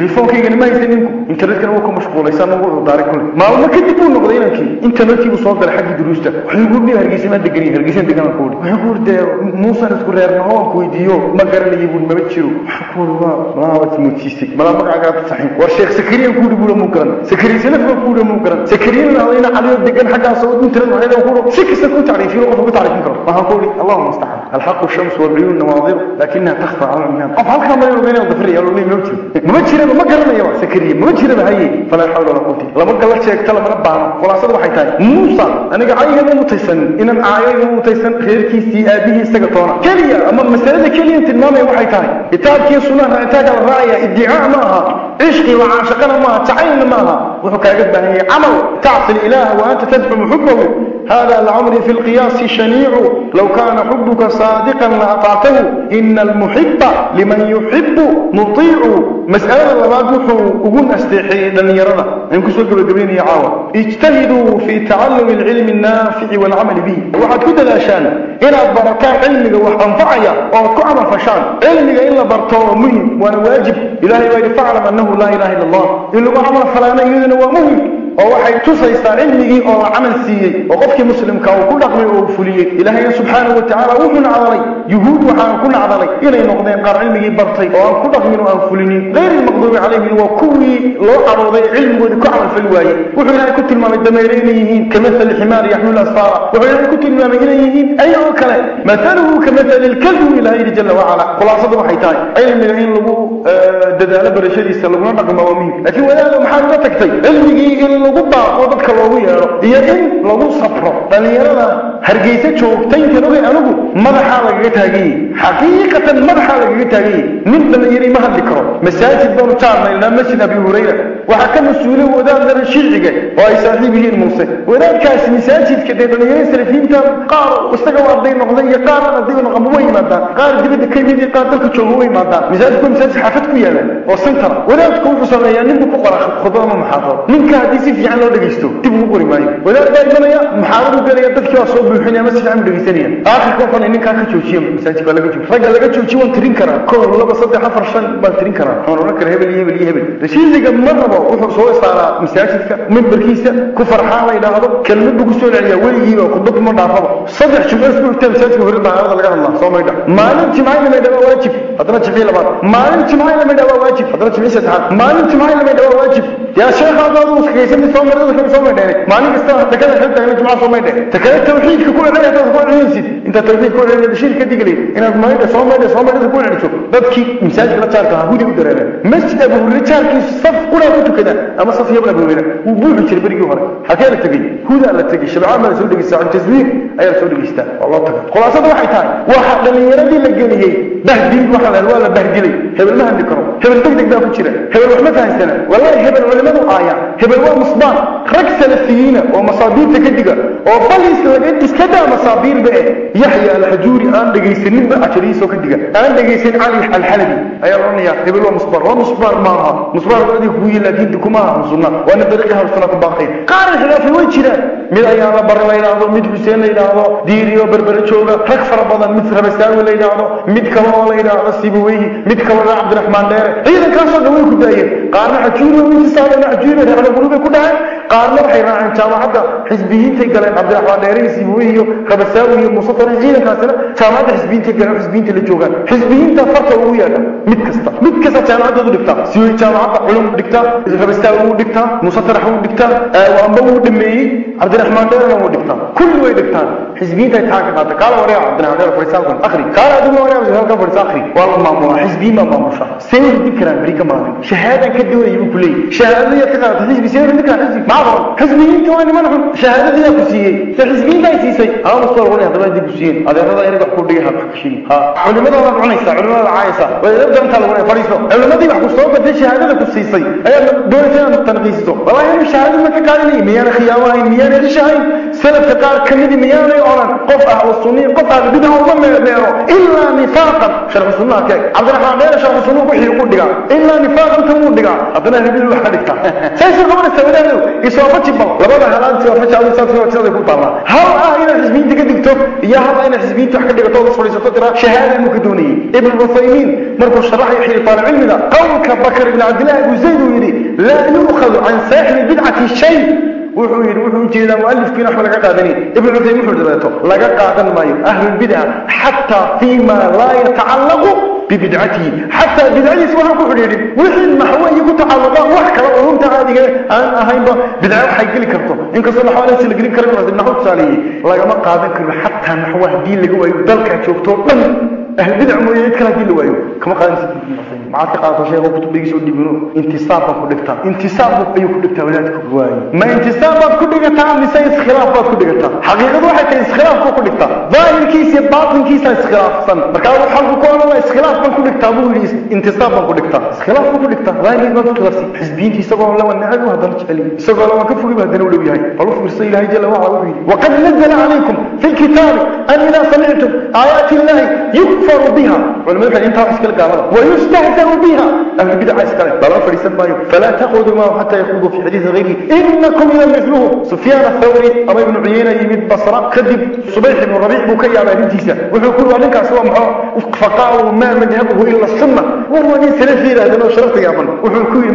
sameeyeen ma ma haysan ninku internetkana wuu ka mashquulaysan ugu daaray kule maalmo kadib buu noqday inankii internetkii buu soo galay xaggii duruusta wuxuu igu dhihi hargeysa maa deganiye hargeysan deganaan ku wuxuu ku dee muusan isku reernaho aan ku weydiiyo ma garanayo buu maba jiro waxaa ku yidhi waa malaa waad muujisay malaa magacaagaa saxin war sheekh sakariyan ku buula muu garan sakariya salaf ku yidhi muu garan sakariyan lahadayna caliyo degan xaggaas oo internet waxay ku yidhi si kasta ku tacriifiyo qof ku tacriifin karo waxaan ku yidhi allahuma mustacaan alxaqu shams walcuyuun nawaadir laakinaha takhfa cala almihan qof halkaa mara ogeynaya dafiraya loo leeyahay ma jiro jiraba ma garanaya waa sakariya mama jiraba haye falaa xawla walaa quwata lama gala sheegta lamana baano khulaasada waxay tahay muusa aniga cayigama mutaysan inan caayayga mutaysan reerkiisii aabihii isaga toona keliya ama masalada keliya tilmaamaya waxay tahay kitaabkii sunaha raacitaanka la raacaya iddicaa ma aha cishqi wa caashaqana maaha jacaylna ma aha wuxuu kaaga baahan yahay camal tacsil هذا العمر في القياس شنيع. لو كان حبك صادقا لأطعته. إن المحب لمن يحب مطيع. مسألة لبعض وحو أقول لن يرنا. إنكم سوى قبلين يعاوى اجتهدوا في تعلم العلم النافع والعمل به. وحد كده الأشان إن بركان علمك وحنفعيا وكعمل فشان. علمك إلا برتوه مهم وأنا واجب. إلهي وإذا فعلم أنه لا إله إلا الله. إلا عمل فلانا يذن ومهم oo waxay tusaysaa cilmigii oo la camal siiyey oo qofkii muslimka uu ku dhaqmay oo fuliyey ilaahayna subxaanahu wa tacaala wuxuu nacdalay yuhuud waxaan ku nacdalay inay noqdeen qaar cilmigii bartay oo aan ku dhaqmin oo aan fulinin غayr ilmaqduubi calayhim waa kuwii loo cadhooday cilmigoodi ku camal fali waayey wuxuu ilaahay ku tilmaamay dameere inay yihiin kamahali ximaar yaxmil asfaara wuxuu ilaahay ku tilmaamay inay yihiin ayagoo kale mathaluhu kamahali lkalbi ilahay yidhi jala wacala khulaasadu waxay tahay cilmiga in lagu dadaalo barashadiisa laguna dhaqmo waa muhim laakiin wadaado maxaad uga tagtay cilmigii in lagu baaqo dadka loogu yeedho iyo in lagu safro dhallinyarada hargeysa joogtayntan ogay anigu madaxaa lagaga taaganyey xaqiiqatan madaxaa lagaga taaganyey nin dhallinyari ma hadli karo masaajid baanu jaarnaynaa masjid abi hurayra waxaa ka mas-uulay wadaadana shiiciga oo ay saaxiib yihiin muuse wadaadkaasi masaajidka dee dhallinyarada salafiinta qaar isaga waa arday noqday iyo qaar aan arday noqonba way yimaadaan qaar dibadda ka yimid iyo qaar dalka jooga way yimaadaan masaajidku masaajid xaafad ku yaala oo sintara wadaadku wuxuu sameeyaa ninku ku qora khudbada ma maxaadro ninka haddii si fiican loo dhegeysto dib ugu qori maayo wadaad baa imanaya maxaadadu galaya dadkii waa soo buuxinaya ma si fiican u dhegeysanaya aakhirka waxaan ninkaa ka joojiya masaajidka laga joojiya ragga laga joojiya waan tirin karaa kow laba saddex afar shan baan tirin karaa waxaan oran karaa hebel iyo hebel iyo hebel rashiisiga ma rabo wuxuu soo saaraa masaajidka mimbarkiisa ku farxaa la yidhaahdo kelmad buu kusoo celiyaa weligiiba khudbad ma dhaafaba saddex jumco isku xigtaa masaajidka hore dahaarada laga hadlaa soo maydha maalin jimcayna maydha waa waajib haddana jimcii labaad maalin jimcayna maydha waa waajib haddana jimcii saddexaad maalin jimcayna maydha waa waajib yaa sheekha haddaad uu iskagaysan kale soo maydheene maalin kasta dakada xil taagna jimca soo maydhe takale tawxiidka ku celin hadaad ku celinaysid intaad tawxiid ku celin shirk ka diglay inaad maydha soo maydha soo maydhada ku celiso dadkii masaajidka la jaarka ahaa hudi u dareereen masjid abu hurayra jaarkiisu saf qulaa ku tukada ama saf yabla abu hurayra wuu buuxi jiray berigii hore halkee la tegey hudaa la tegey shabcaan baa la soo dhegeystaa cun taswiir ayaa la soo dhegeystaa waa loo tagay khulaasada waxay tahay waxa dhallinyaradii la geliyey bahdil waxa la waa la bahdilay hebel ma hadli karo hebel deg deg baa ku jira hebel wax ma fahansana masaabiirba eh yaxya alxajuuri aan dhegaysaninba cajarihiisoo ka diga aan dhegaysan cali alxalabi ayaa odhanaya hebel waa musbaan waa musbaan maaha musbaan wadadii kugu yi laakiin dikuma aha sunna waana dariiqi halsuna ku baaqay qaar khilaafay way jiraan mid ayaa la bare la yidhaahdo mid xuseen la yidhaahdo diiriyo berbere jooga rag fara badan mid rabasaawi la yidhaahdo mid kale oo la yidhaahdo sibaweyhi mid kale oo cabdiraxmaan dheere ciidankaasoo dhan way ku daayeen qaarna xajuuri oo intisaabana xajuuri reecda gurubay ku dhaceen qaarna waxay raaceen jaamacadda xisbiyiintay galeen cabdiraxmaan dheere iyo sibaweyhi iyo rabasaawi iyo muuse tare ciidankaasina jaamacadda xisbiyiintay galeen xisbiyiinta la joogaan xisbiyiinta farta ugu yeedha mid kasta mid kasta jaamacadoodu dhigtaa siwey jaamacadda culum dhigtaa rabasaawi wuu dhigtaa muuse tarax wuu dhigtaa amba wuu dhameeyey cabdiraxmaan dheerena wuu dhigtaa kulli way dhigtaan xisbiyiinta imtixaan ka qaata kaala wareeca cabdiraxmaan dheer fadhiisaalkan akhri kaala adigu wareeca halkan fadhiisa akhri waa la maamulaa xisbiyiin baa maamusha see wardi karaan beri ka maalin shahaadan ka doonaya buu ku leeyahy shahaadada ka qaata xisbi see xun yaa ku siiyey se xisbiyiinta ay siisay haa musta lagu haddaba hadii ku siiyeen adeerada inaga wax ku dhigay ha wax ka sheegi ha culimadoodaad cunaysaa culimadooda caayaysa waa edab darantaa lagu leeyahay fadhiiso culimadii wax ku soo gatay shahaadada ku siisay ayaa doonaysa inaad tanqiisiso wallahi inu shahaadada ma ka qaadanayay miyaana khiyaamo ahayn miyaana qish ahayn salafka qaar ka midi miyaanay odhan qof ahlu sunniya qof ahlu bidca uma meermeero ilaa nifaaqan sharxu sunnaha keeg cabdiraxmaan dheere sharxu sunnuhu wixii ugu dhigaa ilaa nifaaqan tan wuu dhigaa haddana hibil wax ka dhigtaa saysuu qabanaysa ah iyo hal ah inaad xisbiyiinta wax ka dhigato ood fadhiisato tiraa shahaada inuu ka doonayey ibn cuthaymiin markuu sharaxay xili taalibcilmiga qowlka bakr ibn cabdillahi abu zayd uu yidhi laa yu'khadu can saaxibi bidcati shay wuxuu yidhi wuxuu ujeedaa mualifkiina waxba laga qaadani ibn cuthaymin wuxuu dabeeto laga qaadan maayo ahlulbidca xataa fima laa yatacallaqu bibidcatihi xataa bidcadiisa waxaan ku xidhiidhin wixii naxwo iyo ku tacalluqa wax kale urunta caadiga aan ahaynba bidca waxay geli karto inkastoo naxwadaasi la gelin kara naxwo tusaaleeyey lagama qaadan karo xataa naxwo haddii laga waayo dalkaa joogto dhan ahlbidc mooye cid kale haddii la waayo kama qaadanaysid maxaad ka qaadato sheekho kutubadigiisa oo dhibino intisaab baad ku dhigtaa intisaab ayuu ku dhigtaa wadaadka waaye ma intisaab baad ku dhigataa mise iskhilaaf baad ku dhigataa xaqiiqadu waxay tahay iskhilaaf buu ku dhigtaa daahirkiisa dhigtaa iskhilaaf baan ku dhigtaa waagii baan ku khilaafsi xisbiyiinta isagoo la wanacay u haddana jecel isagoo la waan ka fogay haddana u dhow yahay bal u fiirsa ilaahay jalla wacala wuxuu yidhi waqad nazala calaykum fi lkitaabi an idaa samictum aayaati illahi yukfaru biha culimada kale intaa wax iskale gaalada wayustahzau biha ahlu bidaca iskale lala fadhiisan maayo falaa taquduu maahu xataa yaquuduu fi xadiisi gayrihi inakum idan mithluhum sufyaan athawri ama ibnu cuyeyna yimid basra kadib subayx ibnu rabiic buu ka yaabay arrintiisa wuxuu ku waa ninkaasi waa maxoo faqaalu maa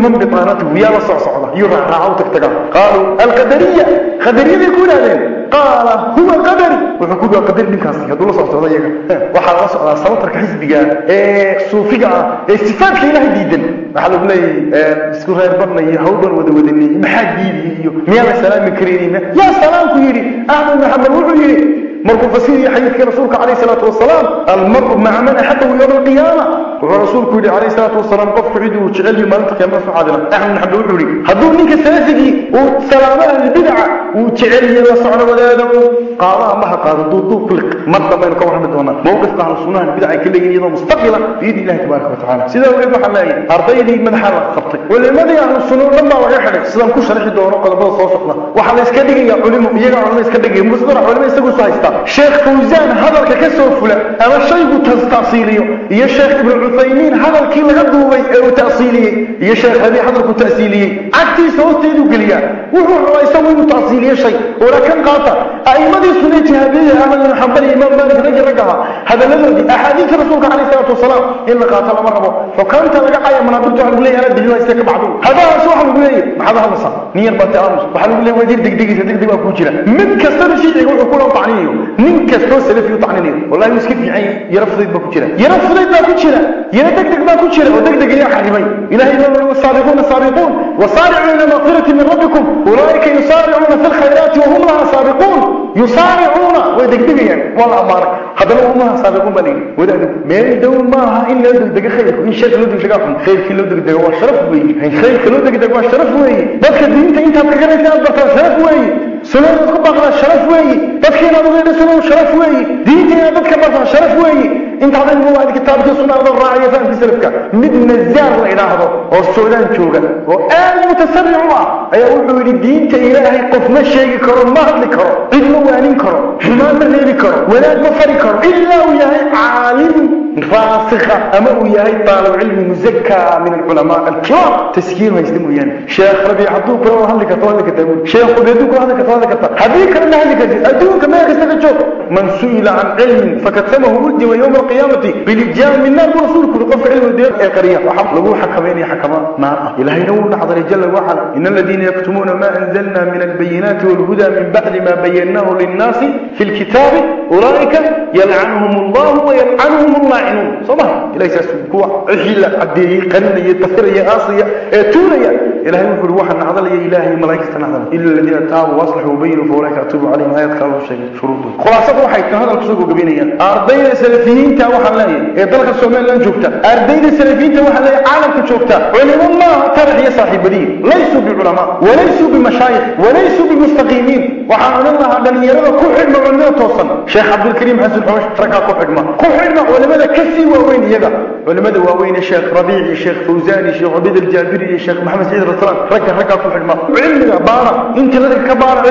man bitaanatuhu yaa la soo socda iyo raacraaca u tagtaga qaaluu alqadariya qadariyaday ku yidhahdeen qaala huwa qadari wuxuu ku yidhi waa qadari ninkaasi hadduu la soo socdo iyaga waxaa la socdaa sabatarka xisbiga ee suufiga ah ee sifaadka ilaahay diidan waxaa lagu leeyahay isku reer badna iyo hawdhan wada wadanay maxaa diidiya iyo miyaa la salaami karaynayna yaa salaamku yidhi axmed maxamed wuxuu yidhi مركو فسير يحيث رسولك عليه الصلاة والسلام. المرء مع من أحده يوم القيامة. ورسولك عليه الصلاة والسلام قف عيده وشغل يوم ألتك يا مرسو عادلا أحنا نحبه وحوري هدو منك الثلاثي وسلامة البدعة وشغل يوم الصعر وذلك قال ما محا قال؟ دو دو فلق مرد بينك ورحمة الله موقف قال الصناع البدعة كل يدينا مستقلة بيد الله تبارك وتعالى. سيدة وليد حماية أرضي لي من حال خطي ولماذا يا أهل الصنوع لما وعيحنا سلام كل شرح الدورة قد بدأ صوصنا وحلا يسكدقي يا علم يجعل علم يسكدقي. مصدر علم يسكدقي fawzaan hadalka ka soo fula ama shaygu tasiiliyo iyo sheekh ibnu cuthaymiin hadalkii laga duubay ee uu ta'siiliyey iyo sheekh rabi hadalku ta'siiliyey cagtiisa hoosteedu geliyaa wuxuu rabaa isagu inuu ta'siiliyo shay ola kan qaata a'immadii sunna jihaadiyada ahmad ibn xambal iyo imaam maalik raggi raggaha hadalladoodii axaadiista rasuulka calayhi salaatu wasalaam in la qaato lama rabo xukaamta laga caya manaabirta waxa lagu leeyahay ana dilila iska ka bacdu hadahaas waxa lagu leeyahay maxaad hadlaysaa nin yar baa taamus waxaa lagu leeyahay wasiir degdegiisa degdeg baa yara degdeg baa ku jira oo degdeg ayaa xarimay ilahay baa wuli wasaabiquuna saabiquun wasaaricuu ila maqfirati min rabbikum ulaa'ika yusaaricuuna fi lkhayraati wahum laha saabiquun yusaaricuuna way degdegayaan waa la ammaanay haddana wahum laha saabiquun baa layidhi wadaadu meel dhow maaha in loo degdego khayrku in sharka loo degdega xun khayrkii loo degdego waa sharaf weeye khayrka loo degdego waa sharaf weeye dadka diinta intaad ka garanaysa aad bartaan sharaf weeye sunadaad ku baaqdaa sharaf weeye dadka inaad ugeedha sunadu sharaf weeye diinta inaad dadka bartaan sharaf weeye intaad cilmu waad kitaabkii sunnada raaciyo fahamkii salafka mid nazaar la idhaahdo oo suudaan jooga oo aad mutasarric u ah ayaa wuxuu yidhi diinta ilaahay qof ma sheegi karo ma hadli karo cid ma waanin karo xumaan ma reebi karo wanaag ma fari karo ilaa uu yahay caalim raasikha ama uu yahay طaalib cilmi muzaka min alculamaa alkiram taskiir haysta mooyaane sheekh rabiic hadduu kula hadli karto hadli kartaa buuri sheekh qubeeduu قوانا كتا حديث كان نهلك أدون كما يكسنك جوك من سئل عن علم فقد سمه ودي ويوم القيامة بلجان من نار رسول كل قف علم الدير يا قرية وحق لقول حكمين يا حكما ما إلهي نور نحضر جل وحلا إن الذين يكتمون ما أنزلنا من البينات والهدى من بعد ما بيناه للناس في الكتاب أولئك يلعنهم الله ويلعنهم اللاعنون. صباح. إلهي سأسوك وعجل عديه قنن يتفر يا آصي يا تولي إلهي نور نحضر يا إلهي ملايكة نحضر إلا الذين تابوا واصلحوا. Ilahay wuxuu yidhi waxaa nacdalaya ilaahay malaa'igta nacdala ila aladiina taabuu waslaxuu wabayinuu faulaika atuubu calayhim aayad kale loo sheegay shuruudooda khulaasada waxay tan hadalka soo gogobinayaan ardayda salafiyiinta waxaan leeyahay ee dalka somaliland joogta ardayda salafiyiinta waxaan leeyahay caalamka joogta culimo maaha tabac iyo saaxiibadiin laysuu biculamaa walaysuu bimashaayikh walaysuu bimustaqiimiin waxaan odhan lahaa dhalinyarada ku xidhma culimada toosan sheekh cabdulkariim xasan xoosh raggaa ku xidhma ku xidhma culimada ka sii waaweyn iyaga culimada waaweyn ee sheekh rabiic iyo sheekh fawzaan iyo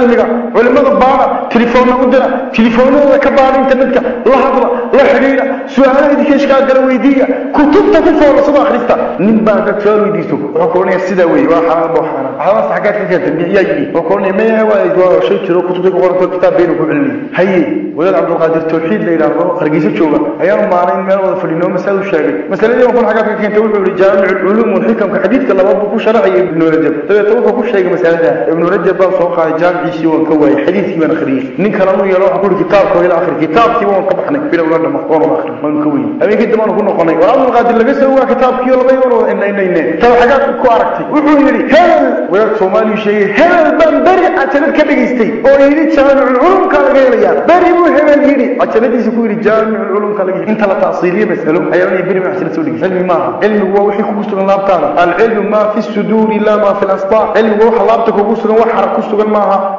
cilmiga culimada baara telefoonna u dira telefoonadooda ka baara internetka la hadla la xidhiidha su-aalaha idinka ishkaa gala weydiiya kutubta ku foolasado akhrista nin baa dad su-aal weydiiso wuxuu ka odhanaya sidaa weeye waa xalaal baa xaaraan waxaas xaggaad ka keentay miyaa yidhi wuxuu ka odhanaya maya waa waa shay jiro kutubta ku qoranto kitaab baynu ku celinay haye wadaad cabdulqaadir tawxiid la yidhaahdo hargeysa jooga ayaanu maalin meel wada fadhinoo masal u sheegay masaladii waa kun xaggaad ka keentay wuxuu yihi jaamicu lculuum walxikamka xadiidka labaad buu ku sharxayay ibnu rajab dabeetna wuxuu ku sheegay masalada ibnu rajab baa soo qaaday حديثي وان كواي حديثي وان أخري نين كلام يلا أقول كتاب كواي إلى آخر. كتاب كي وان قبحنا كبير ولا ما قرر آخر. ما نكوي أمين كده ما نقول نقول. نقول أنا الغد اللي بس هو كتاب كي ولا بيور ولا إن إن إن. ترى حاجات كواركتي ويقول لي هل ويا سومالي شيء؟ هل بندر أتلا كبير يستي؟ أو يدي شان العلوم كارجي ليا بري مو هم يدي؟ أتلا دي سكوي رجال من العلوم كارجي إن ثلاثة أصيلية بس. هلو أيام يبري مع سلسلة سوري علم ما علم هو وحي كوست من الله تعالى العلم ما في الصدور إلا ما في الأصبع علم هو حلابتك وكوست من وحر كوست من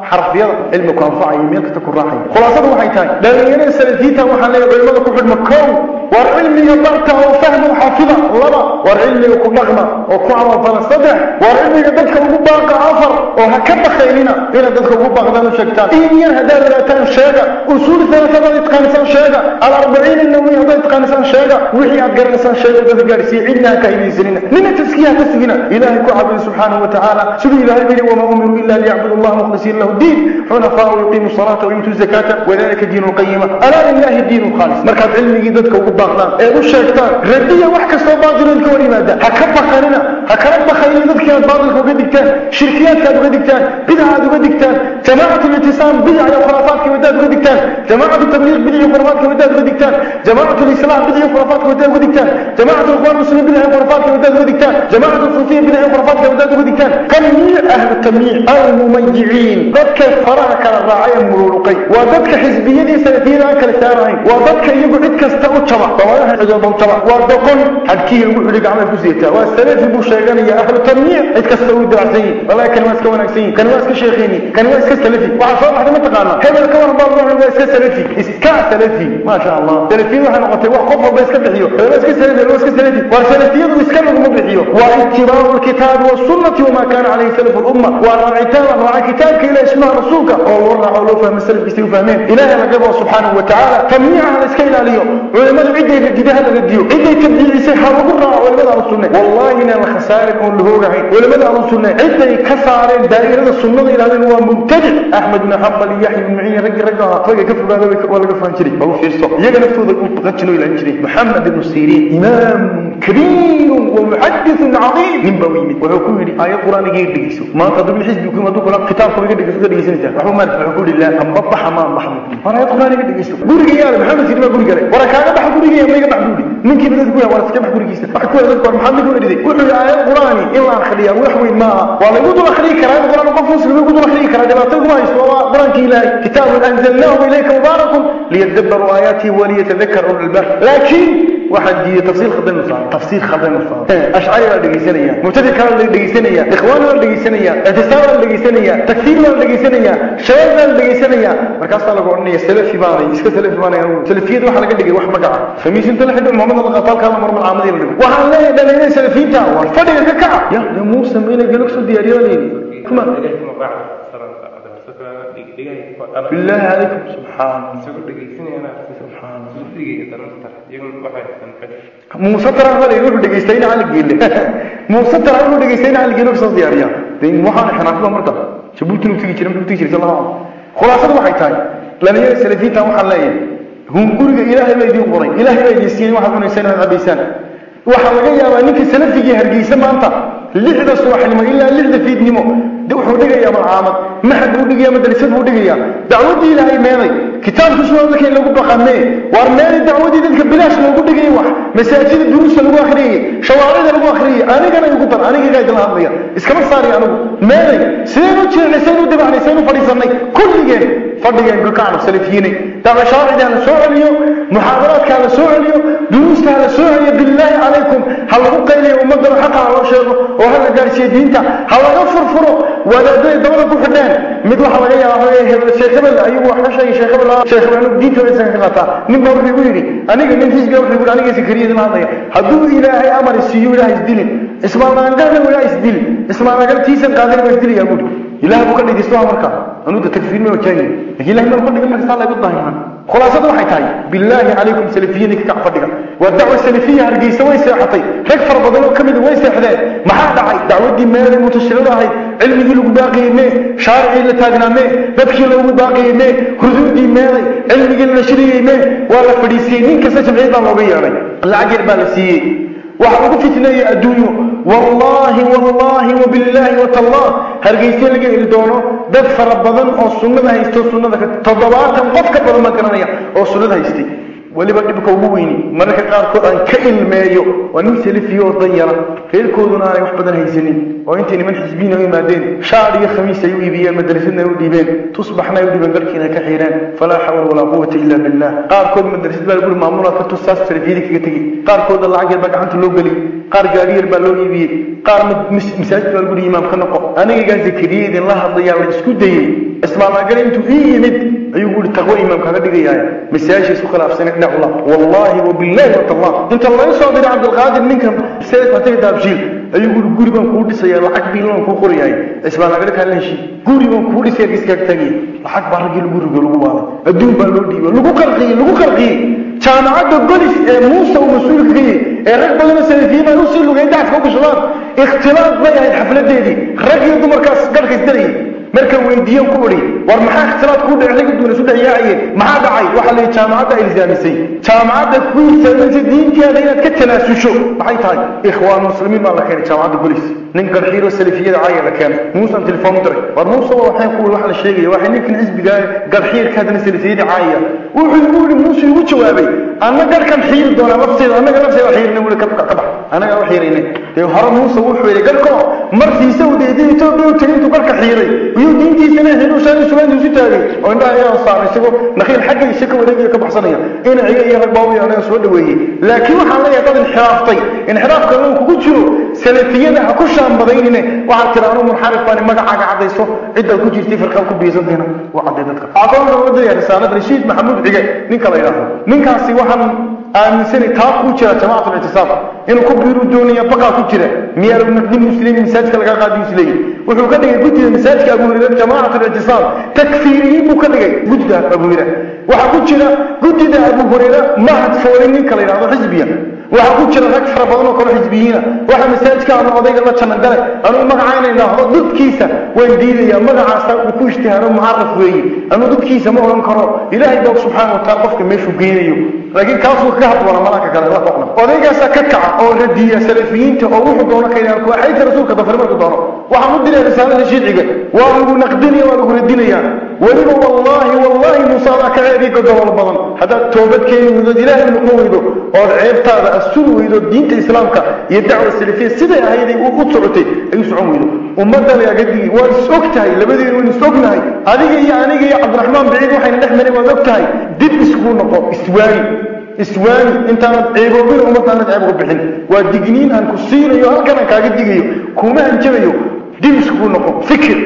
xarafyada cilmigu anfacaya meel kasta ku raacaya khulaasadu waxay tahay dhalinyarada salafiinta waxaan leeyahay culimada ku xidhma kow war cilmiga barta oo fahma oo xafida laba war cilmiga ku dhaqma oo ku camalfala saddex war cilmiga dadka ugu baaqa afar oo ha ka bakaynina inaad dadka ugu baaqdaan u sheegtaan in yar haddaad ogaataan sheega usuul salatada itqaanisaan sheega alarbaciin النووي هذا يتقانسان شيغا وحي أقرنسان شيغا ذا قارسي عدنا كايديسنين من التزكية تسجنا إلهي كعب سبحانه وتعالى سبي إلهي بني وما أمروا إلا ليعبدوا الله مخلصين له الدين. حنفاء ويقيموا الصلاة ويؤتوا الزكاة وذلك الدين القيمة. ألا لله الدين الخالص. مركز علمي جدتك وقباغنا إيه الشيطان ردية وحكا باطل الكوري ماذا هكبا خاننا هكبا خاننا ذاتك باطل وقدكتان شركيات كاد وقدكتان بدعة وقدكتان جماعة الاتسام بدعة وخرافات كوداد وقدكتان جماعة التبليغ بدعة وخرافات كوداد وقدكتان جماعة الإسلام بدعة وخرافات كوداد وقدكتان جماعة الإخوان المسلمين بدعة وخرافات كوداد وقدكتان جماعة الصوفية بدعة وخرافات كوداد وقدكتان تمييع أهل التمييع المميعين. ضدك فراها كان الراعي المرورقي وضدك حزبية دي سنتين أكل سارعين وضدك يقعد كستاء الشبع طوالها حجاب الشبع وضدكم حدكي المحرق عمل كزيتا والسلف يبو شيغان يا أهل التمييع اتكستاء الدرعسين والله كان ماسك ونكسين كان ماسك شيخيني كان ماسك سلفي وعصام واحدة ما تقانا. كما الكون بعض روح ماسك سلفي اسكاء سلفي. ما شاء الله. سلفي وحنا نقطي وقف وباسك بحيو ماسك سلفي ماسك سلفي وسلفي واسكال لهم بحيو اسمها رسولك. والله ولو فهم السلف يستوي فهمين. إلهي رقبه سبحانه وتعالى. تمنيعها الاسكيل عليه؟ علماء عدة يجدها لقديو عدة تبديل يسيحها وقرنا علماء على السنة والله إن الخسائر نقول له رعي على السنة عدة كسارين دائرة السنة إلى هذا هو مبتدع أحمد بن حنبل يحيى بن معين. رجع رجع رجع كفر هذا ولا كفر عن شريك. بقول في الصف يجي نفوذ قتلوا إلى شريك. محمد بن سيرين. إمام كبير ومحدث عظيم. من بويمة. وحكم لي آية قرآن غير دقيسو ما تضرب الحزب. يكون مدوك ولا كتاب ليتدبروا آياته وليتذكر أولو الباب لكن واحد تفصيل خدام الصار تفصيل خدام الصار أشعري ولا دقيسانية مبتدئ كان ولا دقيسانية إخوان ولا دقيسانية اعتصام ولا دقيسانية تكفير ولا دقيسانية شباب ولا دقيسانية مركز طالع قرنية سلفي باني يسكت سلفي باني سلفية واحد لقى دقي واحد مقع فميش انت لحد محمد الله قال كلام مرمى العامل يبدو وحنا لا دلنا سلفيين تاور فدي كعب يا يا موسى مين قالك سو دياريوني كما بالله عليكم سبحان موسى ترى هذا يقول دقيستين على الجيل موسى ترى يقول دقيستين على الجيل بس دياريا دين وحنا إحنا في مرتا شبوت نو تيجي تيجي تيجي صلى الله خلاصة waxay tahay lana salafiinta waxa leeyahay hum guriga ilaahay bay idin qoray ilaahay bay idin siiyay waxa cunaysan aad cabaysan waxa laga yaabaa ninka salafigii hargeysa maanta lixda subaxnimo ilaa lixda fiidnimo wuxuu dhigayaa malcaamad maxad buu dhigayaa madrasad buu dhigayaa dacwaddii ilaahay meeday kitaabka sunnada dadka in lagu baqamee waar meeday dacwaddii dadka bilaash loogu dhigayay wax masaajida duruusta lagu akhriyay shawaarida lagu akhriyay anigana igu dar aniga idinla hadlaya iskama saari anigu meeday sideen u jeecnay sayn u dibacnay sayn u fadhiisannay kulligeen fadhigeen kakacno salafiyiinay dacwa shaaricida la soo celiyo muxaadaraadka la soo celiyo la soo celiyo billaahi calaykum ha lagu qayliyo ummadana xaqa ha loo sheego oo ha la gaarsiiyo diinta ha laga furfuro wadaadada dabada ku xidheen mid waxa laga yaabaa sheekh hebel ayuu wax ka sheegay sheekh hebel sheekh hebel diinta way isaga qataa nin baa wuxuu igu yidhi aniga nin xisbiga wuxuu igu aniga sakariya idin hadlaya hadduu ilaahay amar siiyo ilaahay isdilin ismaanaangana ilaahay isdil ismaanaangal tiisan qaadana waa isdilayaa buuri ilaahay buu ka dhigaysto marka anuda takfiir ma wajahin laakiin ilaahay ma fadhiga marka saa lagu daahimaan khulaasadu waxay tahay billaahi calaykum salafiyiin ka kac fadhiga waa dacwa salafiya hargeysa way seexatay rag fara badan oo kamid way seexdeen maxaa dhacay dacwadii meelay mutashirada ahayd cilmigii lagu baaqiyey mee shaaricii la taagnaa mee dadkii loogu baaqiyey mee huduudii meelay cilmigii la nashiriyey mee waa la fadhiisiyey nin kasta jamciyad baa looga yeedhay lacag yar baa la siiyey ugu fitneeyey adduunyo wallaahi wallaahi wabillaahi watallah hargeysa laga heli doono dad fara badan oo sunnada haysto sunnada ka toddobaatan qof ka badan weliba dhibka ugu weyni mararka qaarkood aan ka ilmeeyo waa nin salafiyo oo dan yara reerkooduna aanay wax badan haysanin oo intay niman xisbiina u yimaadeen shaar iyo khamiis ay u iibiyeen madrasadna ay u dhiibeen tusbaxna ay u dhiibeen garkiina ka xiireen falaa xawla walaa quwata illa billah qaarkood madrasad baa lagu maamulaa ka tusaas salafiyada kaga tegi qaarkooda lacag yar baa gacanta loo geliyey qaar gaari yar baa loo iibiyey qaar masaajid baa lagu imaam ka noqo anigagaan zakariya idinla hadlayaa la isku dayey ismaamagale intuu ii yimid ayuu guuri taqwo imaam kaga dhigayaa masaajid isku wabillahi watallah inta laga soo diray Cabdulqaadir ninkan sayid fatay daabshiil ayuu guuri guri baan kuu dhisaya lacag biilan kuu qorayahay ismaamagale ka leeshi guri baan kuu dhisay iska tagay lacag baa ragii lagu rigo lagu waalay adduun baa loo dhiibay lagu qarqiyay lagu qarqiyay jaamacadda golis ee muuse uu mas-uulka ka yahay ee rag badan oo salafiyiin baan usii lugay dacadka u gashadaan ikhtilaaf bay ahayd xafladeedii rag iyo dumarkaas garhka isdarayay marka weydiiyen ku idhi war maxaa ikhtilaaf kuu dhacay ragga duwan isu dhexyaacayeen maxaa dhacay waxaa la jaamacadda ay ilzaamisay jaamacadda ku ilzaamisay diinteeda inaad ka tanaasusho maxay tahay ikhwaan muslimiin baa la keenay jaamacadda golis nin garxiiro salafiyada caaya la keenay muusan telefoon diray war muuse waxay ku wax la sheegaya waxay ninkan xisbiga garxiirka hadana salafiyada caaya wuxuu igu yidhi muuse igu jawaabay anna garhkan xiiri doonaa lafteeda annaga lafteeda xiirina wuli ka bax annaga u xiirayna dee hore muuse wuxuu yidhi garhko markiisa uu deedin etoobiya u tegay intuu garhka xiiray iyuu diintiisana xiru shan sugaantu isu taagay oo indhaha ayaa saaray isagoo nakhiil xagga isha ka wareegaya ka baxsanaya inaciga iyo rag baawiya anaga soo dhaweeyey laakiin waxaan leeyahay dad inxiraaftay inxiraafka uu kugu jiro salafiyada ha ku shaambadaynine waxaad tira anuu munxarif baan magacaaga caddayso ciddaad ku jirtay firqaad ku biisantiina waa cadday dadka aqoonka wadaya risaalad rashiid maxamuud cige ninka la yidhaahdo ninkaasi waxaan aaminsanay taa ku jira jamaacat ictisaab inuu ku biiru doonaya baqaa ku jira miyaa nin muslim masaajidka laga qaadiyo isleeyahy wuxuu ka dhigay guddiga masaajidka abu hurayra jamaacat ictisaab takfiiriyiin buu ka dhigay guddida abu hurayra waxaa ku jira guddida abu hurayra mahad foolay ninka la yidhahdo xisbiya waxaa ku jira rag fara badan oo kale xisbiyiina waxa masaajidka ama odayga la janagale anuu magaca inay idhaahdo dadkiisa waan diidaya magacaasa uu ku ijtihaado mucaraf weeye anuu dadkiisa ma odhan karo ilaahay baa subxaana wataala qofka meeshuu geynayo laakiin kaasuu kaga hadloona malaka kale la qoqna odaygaasaa ka kaca oo radiya salafiyiinta oo wuxuu doono ka yidhahdo kuwa xayta rasuulka dafir markuu doono waxaan u diray risaalada shiiciga waa lagu naqdinaya waa lagu radinaya weliba wallaahi wallaahi muuse adaa ka ceebiy godolol badan haddaad toobad keeni weydo ilaahay noqon weydo ood ceebtaada siday ahayday u u socotay ay u socon weydo ummadda lagaga digi waad is og tahay labadeena waan is ognahay adiga iyo aniga iyo cabdiraxmaan biciid waxayna dhex maray waad og tahay dib isku noqo iswaani iswaani intaanad ceeboobin ummaddaanad ceeb uga bixin waa digniin aan ku siinayo halkan aan kaaga digayo kuma hanjabayo dib iskugu noqo fikir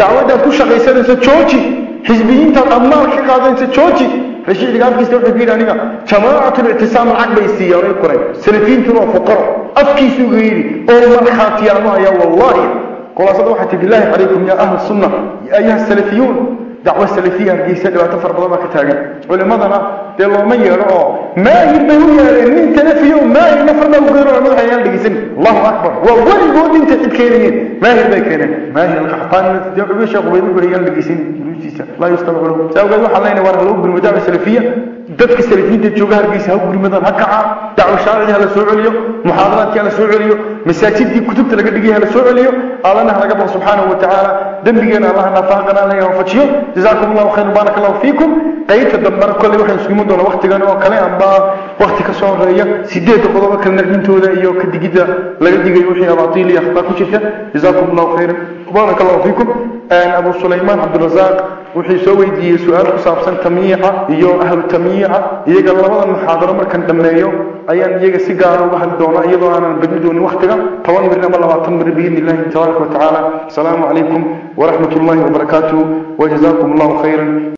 dacwaddaad ku shaqaysanayso jooji xisbiyiintaad ammaal ka qaadanayso jooji afkiisa wuxuu ku yidhi aniga jamaacatul ictisaam lacag bay siiyaan ay koray salafiyiintuna waa fuqaro afkiisu uga yidhi oo markhaatiyaanu hayaa wallahi khulaasada waxay tihi bilaahi calaykum yaa ahla sunna ya ayuha salafiyuun دعوة سلفية جيسة لو تفر بضمة كتاجي علماء ذنا دلوا ما يروا ما يبيو يعني من تلفيه ما ينفر له غير علماء عيال بجسم الله أكبر. وأول جود أنت تكيرين ما هي بكيرة ما هي القحطان دعوة شغوي من غير عيال بجسم لا يستوعبون. سأقول حلاين ورغلوب بالمجاب السلفية. Dadka salafiyiinta jooga hargeysa ha gurmadan ha kaca dacwo shaaricii hala soo celiyo muxaadaraadkii hala soo celiyo masaajidii kutubta laga dhigay hala soo celiyo allana halaga baqo subxaanahu watacaala dembigeena allaha nafaaqana allaha waafajiyo جزاكم الله خير بارك الله فيكم قيت دمر كل واحد يسلمون دون وقت كان وكلا أما وقت كسر ريا سيدة قضاء كل نرجين تودا إياه كدقيدة لا دقيقة يوحي أباطيل يخطاك شيء جزاكم الله خير بارك الله فيكم أنا أبو سليمان عبد الرزاق وحي سوي دي سؤال كسابسن تمييعة إياه أهل التمييعة إياه قال الله المحاضرة مركن دميو أيان إياه سيجارة وهل دونا إياه أنا بدي دون وقت كان طوال مرنا الله وتمر بإذن الله تبارك وتعالى السلام عليكم ورحمة الله وبركاته وجزاكم الله خيرا